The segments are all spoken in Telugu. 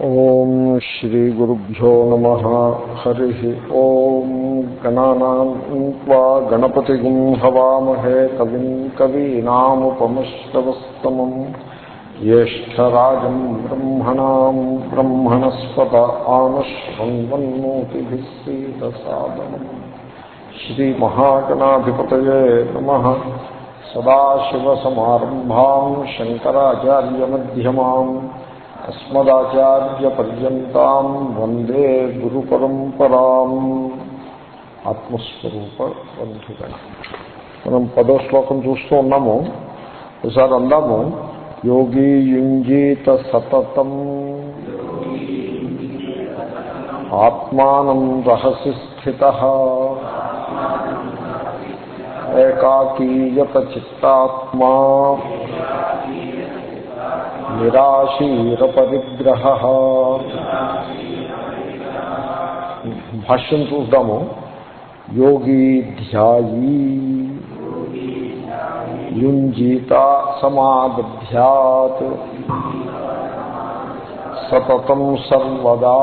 ఓం శ్రీగురుభ్యో నమ హరి ఓం గణానా గణపతి హవామహే కవిం కవీనాముపమశ్రవస్తమం జ్యేష్టరాజం బ్రహ్మణా బ్రహ్మణస్పత ఆనశ్వన్వన్నోతిభిः సీదసాదనం శ్రీమహాగణాధిపతయే నమ. సదాశివసమారంభాం శంకరాచార్యమ్యమాం అస్మదాచార్యపర్యంతం వందే గురు పరంపరా ఆత్మస్వరూప బంధుగణ. మనం పదో శ్లోకం చూస్తూ ఉన్నాము. ఒకసారి అందాము. యోగీ యుంజీత సతతం. ఆత్మానం రహసి స్థిత. ఏకాకీయత చిత్తాత్మా. నిరాశీరపరిగ్రహ. భాష్యం చూద్దాము. యోగీ ధ్యాయీ. యుంజీత సమాదధ్యాత్. సతతం సర్వదా.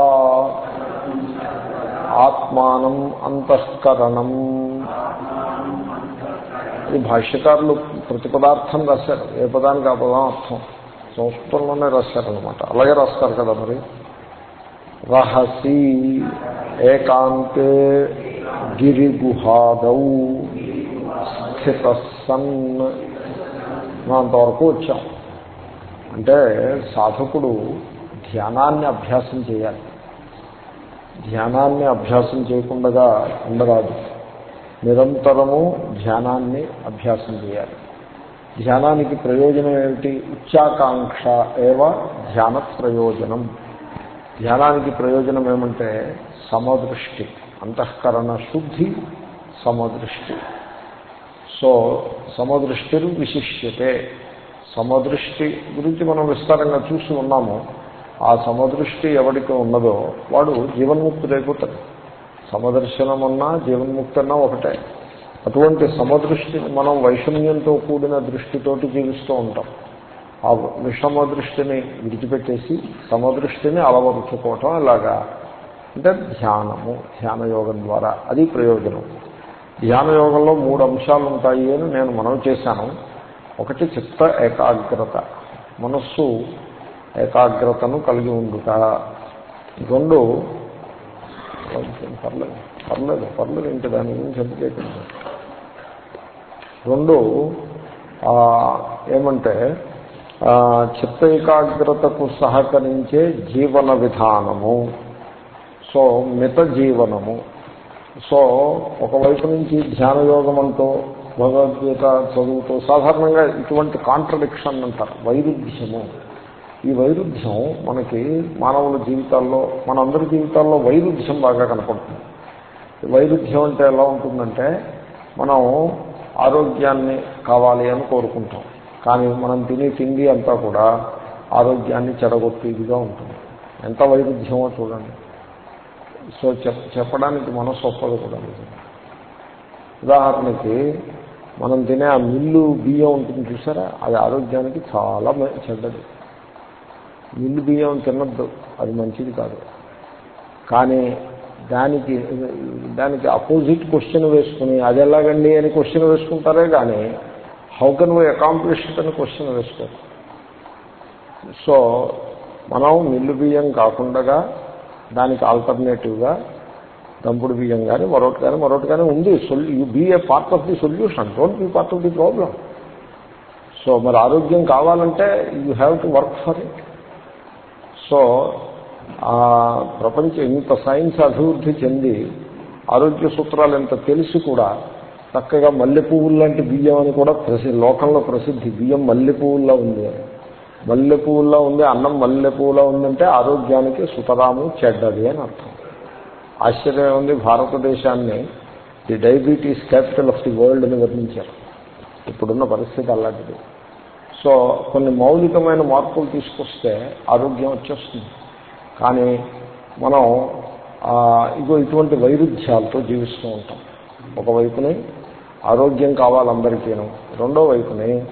ఆత్మానం అంతఃకరణం. ఈ భాష్యకారులు ప్రతి పదార్థం రాశారు. ఏ పదానికి ఆ పదం అర్థం? సంస్కృతంలోనే రాశారనమాట అలాగే రాస్తారు కదా మరి. రహసి ఏకాంతే గిరిగుహాదౌ స్థిత సన్ అంతవరకు వచ్చాం. అంటే సాధకుడు ధ్యానాన్ని అభ్యాసం చేయాలి. ధ్యానాన్ని అభ్యాసం చేయకుండా ఉండరాదు. నిరంతరము ధ్యానాన్ని అభ్యాసం చేయాలి. ధ్యానానికి ప్రయోజనం ఏమిటి? ఉచ్చాకాంక్ష ఏవ ధ్యాన ప్రయోజనం ధ్యానానికి ప్రయోజనం ఏమంటే సమదృష్టి అంతఃకరణ శుద్ధి సమదృష్టి. సో సమదృష్టి విశిష్యతే. సమదృష్టి గురించి మనం విస్తారంగా చూసి ఉన్నాము. ఆ సమదృష్టి ఎవరికి ఉన్నదో వాడు జీవన్ముక్తుడైపోతాడు. సమదర్శనం అన్నా జీవన్ముక్తి ఒకటే. అటువంటి సమదృష్టి మనం వైషమ్యంతో కూడిన దృష్టితోటి జీవిస్తూ ఉంటాం. ఆ విషమ దృష్టిని విడిచిపెట్టేసి సమదృష్టిని అలవరుచుకోవటం ఎలాగా? అంటే ధ్యానము ధ్యాన యోగం ద్వారా. అది ప్రయోజనం. ధ్యాన యోగంలో మూడు అంశాలు ఉంటాయి అని నేను మనం చేశాను. ఒకటి చిత్త ఏకాగ్రత. మనస్సు ఏకాగ్రతను కలిగి ఉండుట. రెండు పర్లేదు పర్లేదు పర్లేదు. ఇంకా దాని గురించి ఎందుకేకండి రెండు ఏమంటే చిత్త ఏకాగ్రతకు సహకరించే జీవన విధానము. సో మిత జీవనము. సో ఒకవైపు నుంచి ధ్యానయోగం అంటూ భగవద్గీత చదువుతూ సాధారణంగా ఇటువంటి కాంట్రడిక్షన్ అంటారు వైరుధ్యము. ఈ వైరుధ్యం మనకి మానవుల జీవితాల్లో మనందరి జీవితాల్లో వైరుధ్యం బాగా కనపడుతుంది. వైరుధ్యం అంటే ఎలా ఉంటుందంటే మనం ఆరోగ్యాన్ని కావాలి అని కోరుకుంటాం. కానీ మనం తినే తిండి అంతా కూడా ఆరోగ్యాన్ని చెడగొట్టేదిగా ఉంటుంది. ఎంత వైరుధ్యమో చూడండి. సో చెప్పడానికి మనసు ఒప్పదు కూడా ఉదాహరణకి మనం తినే ఆ మిల్లు బియ్యం ఉంటుంది చూసారా? అది ఆరోగ్యానికి చాలా చెడ్డది. మిల్లు బియ్యం తినద్దు. అది మంచిది కాదు. కానీ దానికి దానికి అపోజిట్ క్వశ్చన్ వేసుకుని అది ఎలాగండి అని క్వశ్చన్ వేసుకుంటారే కానీ హౌ కెన్ వై అకాంప్లిష్ అని క్వశ్చన్ వేసుకోరు. సో మనం మిల్లు బియ్యం కాకుండా దానికి ఆల్టర్నేటివ్గా దంపుడు బియ్యం కానీ మరొకటి కానీ మరొకటి కానీ ఉంది. You be a part of the solution don't be part of the problem so మరి ఆరోగ్యం కావాలంటే you have to work for it so ప్రపంచం ఇంత సైన్స్ అభివృద్ధి చెంది ఆరోగ్య సూత్రాలు ఎంత తెలిసి కూడా చక్కగా మల్లె పువ్వులు లాంటి బియ్యం అని కూడా ప్రసి లోకంలో ప్రసిద్ధి. బియ్యం మల్లె పువ్వుల్లో ఉంది మల్లె పువ్వుల్లో ఉంది అన్నం మల్లె పువ్వులో ఉందంటే ఆరోగ్యానికి సుతరాము చెడ్డది అని అర్థం. ఆశ్చర్యం ఉంది భారతదేశాన్ని the diabetes capital of the world అని వర్ణించారు. ఇప్పుడున్న పరిస్థితి అలాంటిది. సో కొన్ని మౌలికమైన మార్పులు తీసుకొస్తే ఆరోగ్యం వచ్చేస్తుంది. కానీ మనం ఇగో ఇటువంటి వైరుధ్యాలతో జీవిస్తూ ఉంటాం. ఒకవైపుని ఆరోగ్యం కావాలందరికీను రెండో వైపుని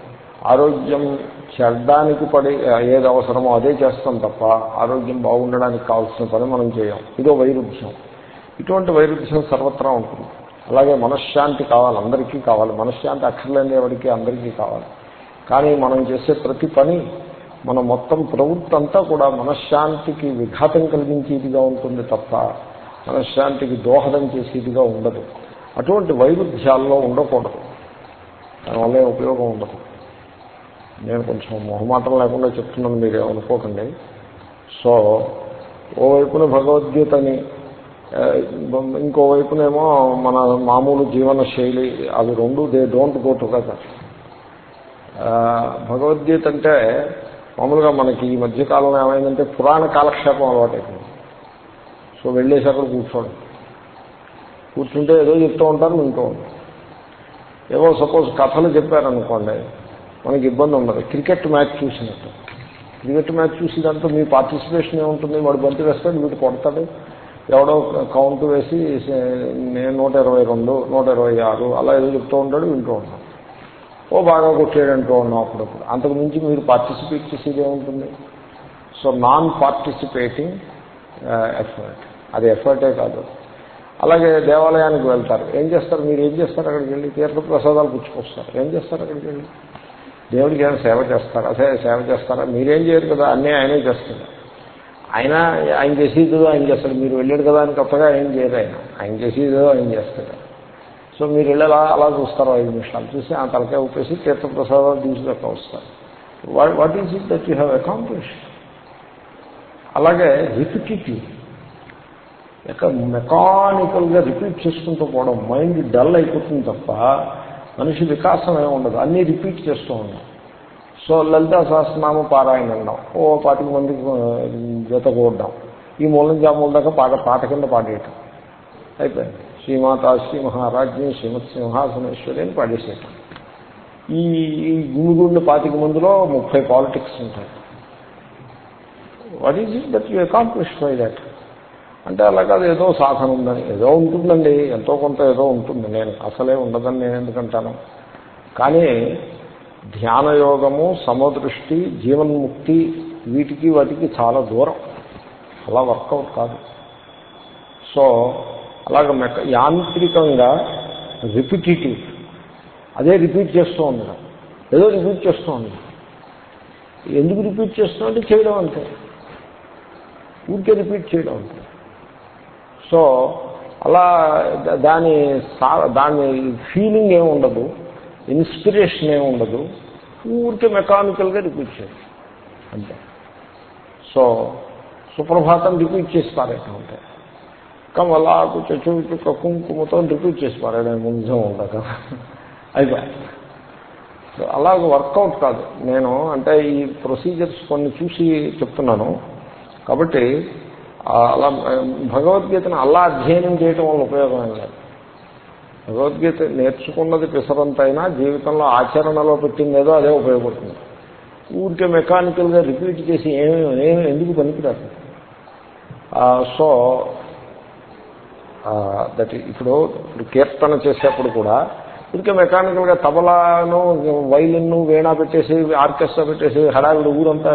ఆరోగ్యం చెడ్డానికి పడి ఏది అవసరమో అదే చేస్తాం తప్ప ఆరోగ్యం బాగుండడానికి కావాల్సిన పని మనం చేయం. ఇదో వైరుధ్యం. ఇటువంటి వైరుధ్యం సర్వత్రా ఉంటుంది. అలాగే మనశ్శాంతి కావాలి అందరికీ కావాలి. మనశ్శాంతి అక్కర్లేని ఎవరికి అందరికీ కావాలి. కానీ మనం చేసే ప్రతి పని మన మొత్తం ప్రవృత్తి అంతా కూడా మనశ్శాంతికి విఘాతం కలిగించేదిగా ఉంటుంది తప్ప మనశ్శాంతికి దోహదం చేసేదిగా ఉండదు. అటువంటి వైరుధ్యాల్లో ఉండకూడదు. దానివల్ల ఉపయోగం ఉండదు. నేను కొంచెం మొహమాటం లేకుండా చెప్తున్నాను మీరు అనుకోకండి సో ఓవైపున భగవద్గీతని ఇంకోవైపునేమో మన మామూలు జీవన శైలి అవి రెండు they don't go together. Bhagavad Gita అంటే మామూలుగా మనకి ఈ మధ్యకాలంలో ఏమైందంటే పురాణ కాలక్షేపం అలవాటైపోయింది. సో వెళ్ళేసి అక్కడ కూర్చోండి. కూర్చుంటే ఏదో చెప్తూ ఉంటారు వింటూ ఉంటారు. ఏవో సపోజ్ కథలు చెప్పారనుకోండి మనకి ఇబ్బంది ఉండదు. క్రికెట్ మ్యాచ్ చూసినట్టు. క్రికెట్ మ్యాచ్ చూసేదంతా మీ పార్టిసిపేషన్ ఏముంటుంది? వాడు బంతి వేస్తాడు వీటి కొడతాడు. ఎవడో కౌంట్ వేసి నేను నూట ఇరవై రెండు నూట ఇరవై ఆరు అలా ఏదో చెప్తూ ఉంటాడు వింటూ ఉంటాను ఓ బాగా కొట్టాడంటూ ఉన్నాం అప్పుడప్పుడు. అంతకు మించి మీరు పార్టిసిపేట్ చేసేది ఏముంటుంది? సో నాన్ పార్టిసిపేటింగ్ ఎఫర్ట్ అది ఎఫర్టే కాదు. అలాగే దేవాలయానికి వెళ్తారు. ఏం చేస్తారు? మీరు ఏం చేస్తారు అక్కడికి వెళ్ళి? తీర్థ ప్రసాదాలు పుచ్చుకొస్తారు. ఏం చేస్తారు అక్కడికి వెళ్ళి? దేవుడికి ఏమైనా సేవ చేస్తారా? అదే సేవ చేస్తారా? మీరేం చేయరు కదా? అన్నీ ఆయనే చేస్తారు. ఆయన ఆయన చేసేదో ఆయన చేస్తాడు. మీరు వెళ్ళాడు కదా అని కొత్తగా ఏం చేయరు ఆయన. ఆయన చేసేదో ఆయన చేస్తాడు. సో మీరు వెళ్ళి అలా అలా చూస్తారు ఐదు నిమిషాలు. చూసి ఆ తలకాయ ఊపేసి తీర్థప్రసాదాలు తీసుకొక వస్తారు. What is it that you have accomplish అలాగే రిపిటిటివ్ ఎక్క మెకానికల్గా రిపీట్ చేసుకుంటూ పోవడం మైండ్ డల్ అయిపోతుంది తప్ప మనిషి వికాసం ఏమి ఉండదు. అన్నీ రిపీట్ చేస్తూ ఉన్నాం సో లలితా సహస్రనామ పారాయణ అన్నాం ఓ పాతిక మందికి జత కూడడం ఈ మూలం మూల దాకా పాట పాట కింద పాడేయటం. అయిపోయింది. శ్రీమాతాశ్రీ మహారాజ్యం మహారాజ్ని శ్రీమత్ సింహాసనేశ్వరి అని పాడేసేయటం ఈ ఈ పాతిక మందిలో ముప్పై పాలిటిక్స్ ఉంటాయి. What is it that you accomplish by that అంటే అలా కాదు ఏదో సాధన ఉందని ఏదో ఉంటుందండి ఎంతో కొంత ఏదో ఉంటుంది. నేను అసలే ఉండదని నేను ఎందుకంటాను? కానీ ధ్యానయోగము సమదృష్టి జీవన్ముక్తి వీటికి వాటికి చాలా దూరం. అలా వర్కౌట్ కాదు. సో అలాగ మెక యాంత్రికంగా రిపిటేటివ్. అదే రిపీట్ చేస్తూ ఉండడం ఏదో రిపీట్ చేస్తూ ఉండడం ఎందుకు రిపీట్ చేస్తున్నాం అంటే చేయడం అంతే. ఊరికే రిపీట్ చేయడం అంతే. సో అలా దాని దాని ఫీలింగ్ ఏమి ఉండదు. ఇన్స్పిరేషన్ ఏమి ఉండదు. ఊరికే మెకానికల్గా రిపీట్ చేయాలి. అంతే. సో సుప్రభాతం రిపీట్ చేసి ఎట్లా ఉంటాయి కమలాకు చచుక కుంకుమతో రిపీట్ చేసి పారాయణ ముందు ఉండక అయిపోయి సో అలాగ వర్కౌట్ కాదు. నేను అంటే ఈ ప్రొసీజర్స్ కొన్ని చూసి చెప్తున్నాను. కాబట్టి అలా భగవద్గీతను అలా అధ్యయనం చేయటం వల్ల ఉపయోగం లేదు. భగవద్గీత నేర్చుకున్నది పిసరంతైనా జీవితంలో ఆచరణలో పెట్టిందేదో అదే ఉపయోగపడుతుంది. ఊరికే మెకానికల్గా రిపీట్ చేసి ఏమేమి ఎందుకు పనికిరాదు? సో దట్ ఇప్పుడు ఇప్పుడు కీర్తన చేసేప్పుడు కూడా ఇంకా మెకానికల్గా తబలాను వైలిన్ను వేణా పెట్టేసి ఆర్కెస్ట్రా పెట్టేసి హడావిడి ఊరంతా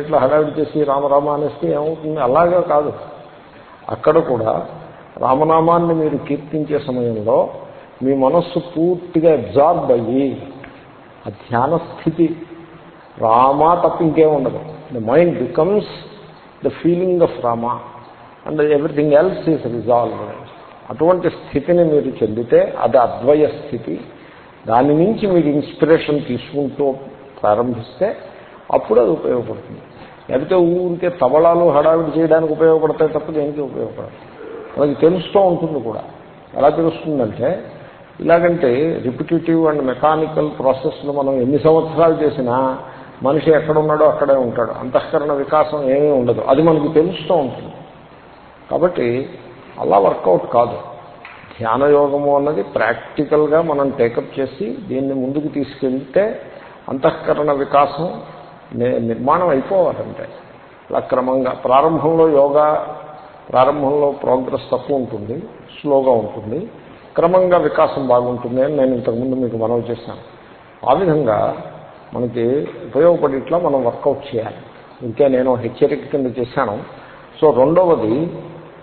ఇట్లా హడావిడి చేసి రామరామ అనేస్తే ఏమవుతుంది? అలాగే కాదు. అక్కడ కూడా రామనామాన్ని మీరు కీర్తించే సమయంలో మీ మనస్సు పూర్తిగా అబ్జార్బ్ అయ్యి ఆ ధ్యాన స్థితి రామా తప్ప ఇంకేముండదు the mind becomes the feeling of Rama and everything else is resolve అటువంటి స్థితిని మీరు చెందితే అది అద్వయ స్థితి. దాని నుంచి మీరు ఇన్స్పిరేషన్ తీసుకుంటూ ప్రారంభిస్తే అప్పుడు అది ఉపయోగపడుతుంది. లేకపోతే ఊరికే తబలాలు హడావిడి చేయడానికి ఉపయోగపడతాయి తప్ప దేనికి ఉపయోగపడదు. మనకి తెలుస్తూ ఉంటుంది కూడా. ఎలా తెలుస్తుందంటే ఇలాగంటే రిపిటేటివ్ అండ్ మెకానికల్ ప్రాసెస్లు మనం ఎన్ని సంవత్సరాలు చేసినా మనిషి ఎక్కడున్నాడో అక్కడే ఉంటాడు. అంతఃకరణ వికాసం ఏమీ ఉండదు. అది మనకు తెలుస్తూ ఉంటుంది. కాబట్టి అలా వర్కౌట్ కాదు. ధ్యానయోగము అన్నది ప్రాక్టికల్గా మనం టేకప్ చేసి దీన్ని ముందుకు తీసుకెళ్తే అంతఃకరణ వికాసం నిర్మాణం అయిపోవాలంటే. అలా క్రమంగా ప్రారంభంలో యోగా ప్రారంభంలో ప్రోగ్రెస్ తక్కువ ఉంటుంది స్లోగా ఉంటుంది క్రమంగా వికాసం బాగుంటుంది అని నేను ఇంతకుముందు మీకు మనవి చేశాను. ఆ విధంగా మనకి ఉపయోగపడేట్లా మనం వర్కౌట్ చేయాలి. ఇంకే నేను హెచ్చరిక కింద చేశాను. సో రెండవది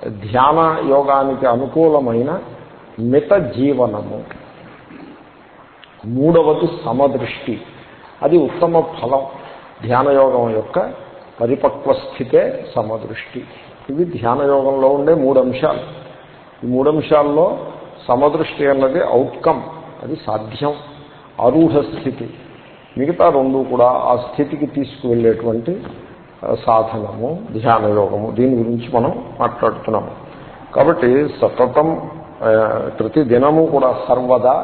ధ్యాన యోగానికి అనుకూలమైన మిత జీవనము. మూడవది సమదృష్టి. అది ఉత్తమ ఫలం. ధ్యానయోగం యొక్క పరిపక్వ స్థితే సమదృష్టి. ఇవి ధ్యానయోగంలో ఉండే మూడు అంశాలు ఈ మూడు అంశాల్లో సమదృష్టి అన్నది అవుట్కమ్ అది సాధ్యం. ఆరూఢ స్థితి మిగతా రెండు కూడా ఆ స్థితికి తీసుకువెళ్ళేటువంటి సాధనము ధ్యానయోగము దీని గురించి మనం మాట్లాడుతున్నాము కాబట్టి సతతం ప్రతి దినము కూడా సర్వదా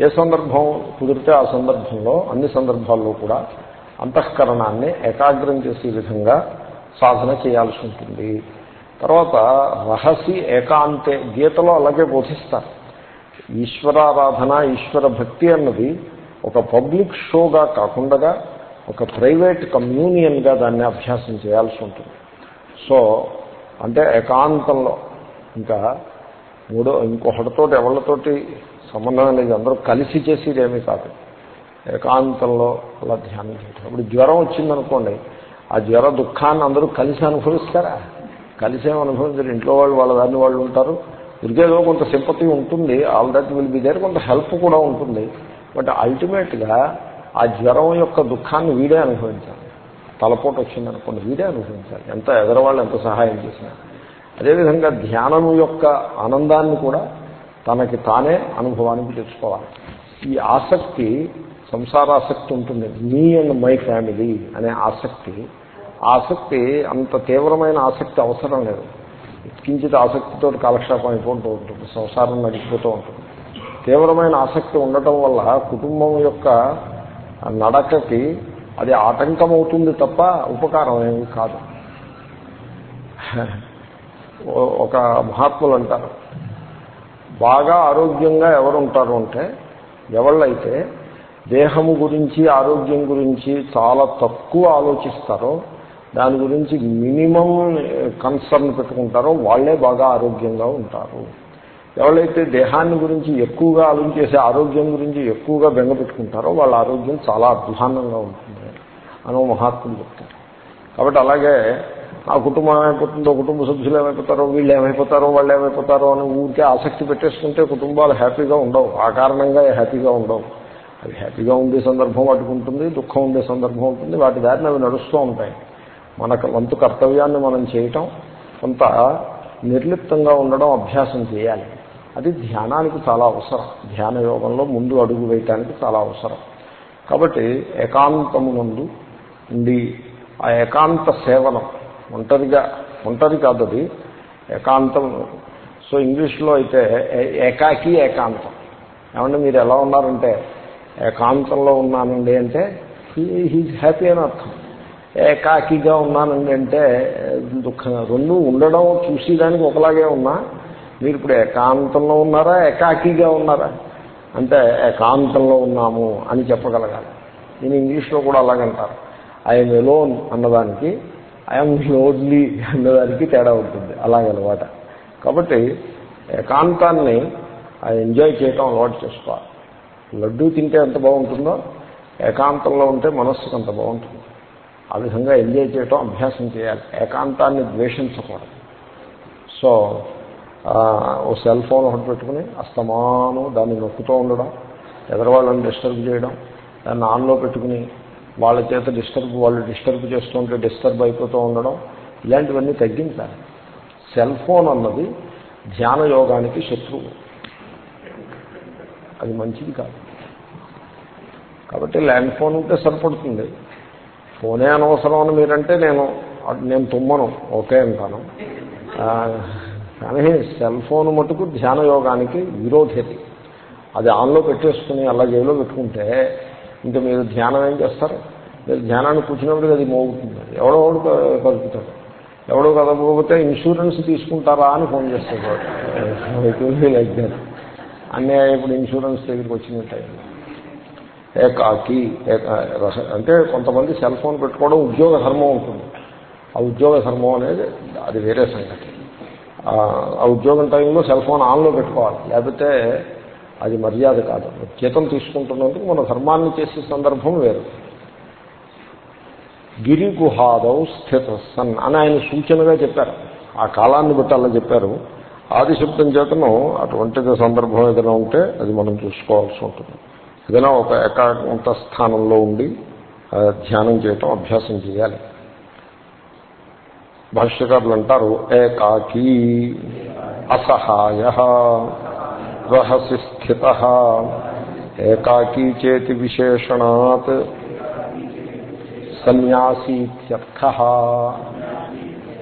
ఏ సందర్భం కుదిరితే ఆ సందర్భంలో అన్ని సందర్భాల్లో కూడా అంతఃకరణాన్ని ఏకాగ్రం చేసే విధంగా సాధన చేయాల్సి ఉంటుంది. తర్వాత రహసి ఏకాంతే గీతలో అలాగే బోధిస్తారు. ఈశ్వరారాధన ఈశ్వర భక్తి అన్నది ఒక పబ్లిక్ షోగా కాకుండా ఒక ప్రైవేట్ కమ్యూనియన్గా దాన్ని అభ్యాసం చేయాల్సి ఉంటుంది. సో అంటే ఏకాంతంలో ఇంకా మూడో ఇంకొకటితోటి ఎవరితోటి సంబంధం లేదు అందరూ కలిసి చేసేది ఏమీ కాదు. ఏకాంతంలో అలా ధ్యానం చేయటం. ఇప్పుడు జ్వరం వచ్చిందనుకోండి ఆ జ్వర దుఃఖాన్ని అందరూ కలిసి అనుభవిస్తారా? కలిసే అనుభవించారు. ఇంట్లో వాళ్ళు వాళ్ళ దాన్ని వాళ్ళు ఉంటారు. ఇరిగేదో కొంత సింపతి ఉంటుంది. All that will be there. కొంత హెల్ప్ కూడా ఉంటుంది. బట్ అల్టిమేట్గా ఆ జ్వరం యొక్క దుఃఖాన్ని వీడే అనుభవించాలి. తలపోటు వచ్చిందనుకోండి వీడే అనుభవించాలి. ఎంత ఎదరవాళ్ళు ఎంత సహాయం చేసినా. అదేవిధంగా ధ్యానము యొక్క ఆనందాన్ని కూడా తనకి తానే అనుభవానికి తెచ్చుకోవాలి. ఈ ఆసక్తి సంసారాసక్తి ఉంటుంది. మీ అండ్ మై ఫ్యామిలీ అనే ఆసక్తి. ఆసక్తి అంత తీవ్రమైన ఆసక్తి అవసరం లేదు. కించిత ఆసక్తితో కాలక్షేపం అయిపోతూ ఉంటుంది. సంసారం నడిచిపోతూ ఉంటుంది. తీవ్రమైన ఆసక్తి ఉండటం వల్ల కుటుంబం యొక్క నడకకి అది ఆటంకం అవుతుంది తప్ప ఉపకారం ఏమి కాదు. ఒక మహాత్ములు అంటారు. బాగా ఆరోగ్యంగా ఎవరు ఉంటారు అంటే ఎవళ్ళైతే దేహము గురించి ఆరోగ్యం గురించి చాలా తక్కువ ఆలోచిస్తారో దాని గురించి మినిమం కన్సర్న్ పెట్టుకుంటారో వాళ్ళే బాగా ఆరోగ్యంగా ఉంటారు. ఎవరైతే దేహాన్ని గురించి ఎక్కువగా ఆలోచించేసి ఆరోగ్యం గురించి ఎక్కువగా బెంగ పెట్టుకుంటారో వాళ్ళ ఆరోగ్యం చాలా అధ్వాన్నంగా ఉంటుంది అని మహాత్ములు చెప్తారు. కాబట్టి అలాగే ఆ కుటుంబం ఏమైపోతుందో కుటుంబ సభ్యులు ఏమైపోతారో వీళ్ళు ఏమైపోతారో వాళ్ళు ఏమైపోతారో అని ఊరికే ఆసక్తి పెట్టేసుకుంటే కుటుంబాలు హ్యాపీగా ఉండవు. ఆ కారణంగా హ్యాపీగా ఉండవు. అవి హ్యాపీగా ఉండే సందర్భం వాటికి ఉంటుంది దుఃఖం ఉండే సందర్భం ఉంటుంది వాటి దారిని అవి నడుస్తూ ఉంటాయి. మనకు వంతు కర్తవ్యాన్ని మనం చేయటం కొంత నిర్లిప్తంగా ఉండడం అభ్యాసం చేయాలి. అది ధ్యానానికి చాలా అవసరం. ధ్యాన యోగంలో ముందు అడుగు వేయటానికి చాలా అవసరం. కాబట్టి ఏకాంతము ముందు ఉండి ఆ ఏకాంత సేవనం ఒంటరిగా ఒంటరి కాదు అది ఏకాంతం. సో ఇంగ్లీష్లో అయితే ఏకాకి ఏకాంతం. ఏమంటే మీరు ఎలా ఉన్నారంటే ఏకాంతంలో ఉన్నానండి అంటే హీజ్ హ్యాపీ అని అర్థం. ఏకాకిగా ఉన్నానండి అంటే దుఃఖంగా రెండు ఉండడం చూసేదానికి ఒకలాగే ఉన్నా మీరు ఇప్పుడు ఏకాంతంలో ఉన్నారా? ఏకాకిగా ఉన్నారా? అంటే ఏకాంతంలో ఉన్నాము అని చెప్పగలగాలి. నేను ఇంగ్లీష్లో కూడా అలాగంటారు. ఐఎమ్ ఎలోన్ అన్నదానికి ఐఎమ్ లోన్లీ అన్నదానికి తేడా ఉంటుంది. అలాగనమాట. కాబట్టి ఏకాంతాన్ని ఎంజాయ్ చేయటం అలవాటు చేసుకోవాలి. లడ్డూ తింటే ఎంత బాగుంటుందో ఏకాంతంలో ఉంటే మనస్సుకు అంత బాగుంటుంది. ఆ విధంగా ఎంజాయ్ చేయటం అభ్యాసం చేయాలి. ఏకాంతాన్ని ద్వేషించకూడదు. సో ఓ సెల్ ఫోన్ ఒకటి పెట్టుకుని అస్తమానం దాన్ని నొక్కుతూ ఉండడం ఎదరవాళ్ళని డిస్టర్బ్ చేయడం దాన్ని ఆన్లో పెట్టుకుని వాళ్ళ చేత డిస్టర్బ్ వాళ్ళు డిస్టర్బ్ చేస్తుంటే డిస్టర్బ్ అయిపోతూ ఉండడం ఇలాంటివన్నీ తగ్గించాలి. సెల్ ఫోన్ అన్నది ధ్యాన యోగానికి శత్రువు. అది మంచిది కాదు. కాబట్టి ల్యాండ్ ఫోన్ ఉంటే సరిపడుతుంది. ఫోనే అనవసరం అని మీరంటే నేను నేను తుమ్మను ఓకే అంటాను. కానీ సెల్ ఫోన్ మటుకు ధ్యాన యోగానికి విరోధేది. అది ఆన్లో పెట్టేసుకుని అలా జైల్లో పెట్టుకుంటే ఇంకా మీరు ధ్యానం ఏం చేస్తారు? మీరు ధ్యానాన్ని కూర్చున్నప్పుడు అది మోగుతుంది. ఎవడో ఒకడు కలుపుతాడు ఎవడో కదకపోతే ఇన్సూరెన్స్ తీసుకుంటారా అని ఫోన్ చేస్తాడు. లైక్ దాట్ అన్నీ ఇప్పుడు ఇన్సూరెన్స్ దగ్గరికి వచ్చినట్టు. ఏకాకి అంటే కొంతమంది సెల్ ఫోన్ పెట్టుకోవడం ఉద్యోగ ధర్మం ఉంటుంది. ఆ ఉద్యోగ ధర్మం అనేది అది వేరే సంగతి. ఆ ఉద్యోగం టైంలో సెల్ ఫోన్ ఆన్లో పెట్టుకోవాలి. లేకపోతే అది మర్యాద కాదు. జీతం తీసుకుంటున్నందుకు మన ధర్మాన్ని చేసే సందర్భం వేరు. గిరి గుహాదౌ స్థిత సన్ అని ఆయన సూచనగా చెప్పారు. ఆ కాలాన్ని బట్టి అలా చెప్పారు. ఆదిశబ్దం చేతను అటువంటిది సందర్భం ఏదైనా ఉంటే అది మనం చూసుకోవాల్సి ఉంటుంది. ఏదైనా ఒక ఏకాంత స్థానంలో ఉండి ధ్యానం చేయటం అభ్యాసం చేయాలి. భాష్యకారులు అంటారు ఏకాకీ అసహాయ రహసి స్థిత ఏకాకీ చేతి విశేషణాత్ సన్యాసీత్యర్థ.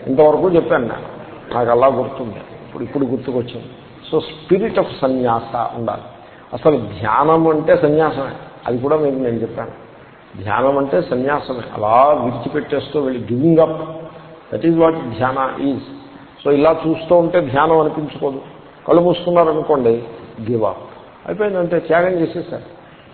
ఇంతవరకు చెప్పాను నేను నాకు అలా గుర్తుంది ఇప్పుడు ఇప్పుడు గుర్తుకొచ్చింది. సో స్పిరిట్ ఆఫ్ సన్యాస ఉండాలి. అసలు ధ్యానం అంటే సన్యాసమే అది కూడా మీకు నేను చెప్పాను. ధ్యానం అంటే సన్యాసమే అలా విడిచిపెట్టేస్తూ వెళ్ళి giving up that is what dhyana is so ఇలా చూస్తూ ఉంటే ధ్యానం అనిపించుకోదు. కళ్ళు మూసుకున్నారనుకోండి గివ్ అప్ అయిపోయిందంటే త్యాగం చేసేసారు.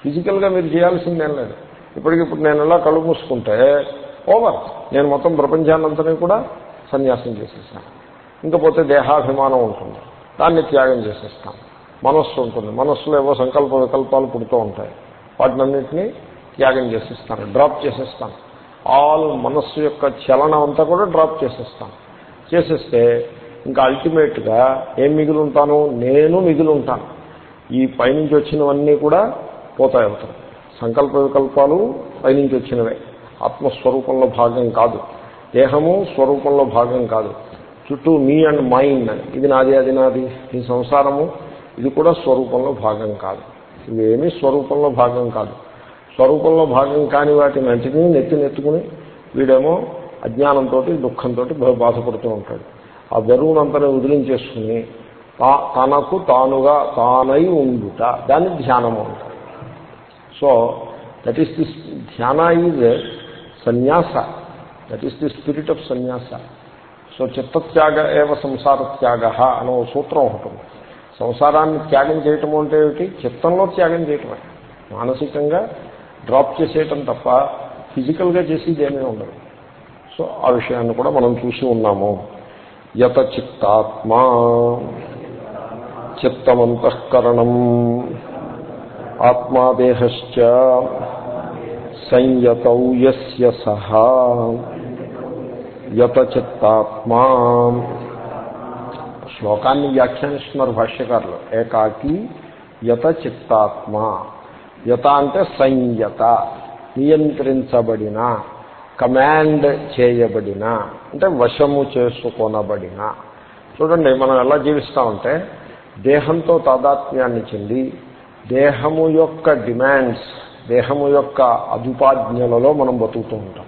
ఫిజికల్గా మీరు చేయాల్సిందేం లేదు. ఇప్పటికిప్పుడు నేను ఇలా కళ్ళు మూసుకుంటే ఓవర్ నేను మొత్తం ప్రపంచాన్నంతని కూడా సన్యాసం చేసేసాను. ఇంకపోతే దేహాభిమానం ఉంటుంది. దాన్ని త్యాగం చేసేస్తాను మనస్సు ఉంటుంది. మనస్సులో ఏవో సంకల్ప వికల్పాలు పుడుతూ ఉంటాయి. వాటినన్నింటినీ త్యాగం చేసేస్తాను. డ్రాప్ చేసేస్తాను. ఆల్ మనస్సు యొక్క చలనం అంతా కూడా డ్రాప్ చేసేస్తాను. చేసేస్తే ఇంకా అల్టిమేట్గా ఏం మిగిలి ఉంటాను నేను మిగిలి ఉంటాను ఈ పైనుంచి వచ్చినవన్నీ కూడా పోతాయి అవుతాయి సంకల్ప వికల్పాలు పైనుంచి వచ్చినవే. ఆత్మస్వరూపంలో భాగం కాదు. దేహము స్వరూపంలో భాగం కాదు. చుట్టూ మీ అండ్ మైండ్ ఇది నాది అది నాది. ఈ సంసారము ఇది కూడా స్వరూపంలో భాగం కాదు. ఇవేమీ స్వరూపంలో భాగం కాదు. స్వరూపంలో భాగం కాని వాటిని అంటిని నెత్తి నెత్తుకుని వీడేమో అజ్ఞానంతో దుఃఖంతో బాధపడుతూ ఉంటాడు. ఆ బరువునంతని వదిలించేసుకుని తా- తనకు తానుగా తానై ఉండుట. దాన్ని ధ్యానము అంటారు. So that is the dhyana is sanyasa. That is the spirit of sanyasa. So చిత్తత్యాగ ఏవ సంసార త్యాగ అనే సూత్రం ఒకటి సంసారాన్ని త్యాగం చేయటం అంటే ఏమిటి? చిత్తంలో త్యాగం చేయటమే. మానసికంగా డ్రాప్ చేసేయటం తప్ప ఫిజికల్గా చేసేది ఏమీ ఉండదు. సో ఆ విషయాన్ని కూడా మనం చూసి ఉన్నాము. యత చిత్తాత్మా చిత్తమంతఃకరణం ఆత్మాదేహశ్చ సంయతౌ యస్య సహా యత చిత్తాత్మా. శ్లోకాన్ని వ్యాఖ్యానిస్తున్నారు భాష్యకారులు. ఏకాకి యత చిత్తాత్మ. యత అంటే సంయత నియంత్రించబడిన కమాండ్ చేయబడిన అంటే వశము చేసుకొనబడిన. చూడండి మనం ఎలా జీవిస్తామంటే దేహంతో తాదాత్మ్యాన్ని చెంది దేహము యొక్క డిమాండ్స్ దేహము యొక్క అదుపాజ్ఞలలో మనం బతుకుతూ ఉంటాం.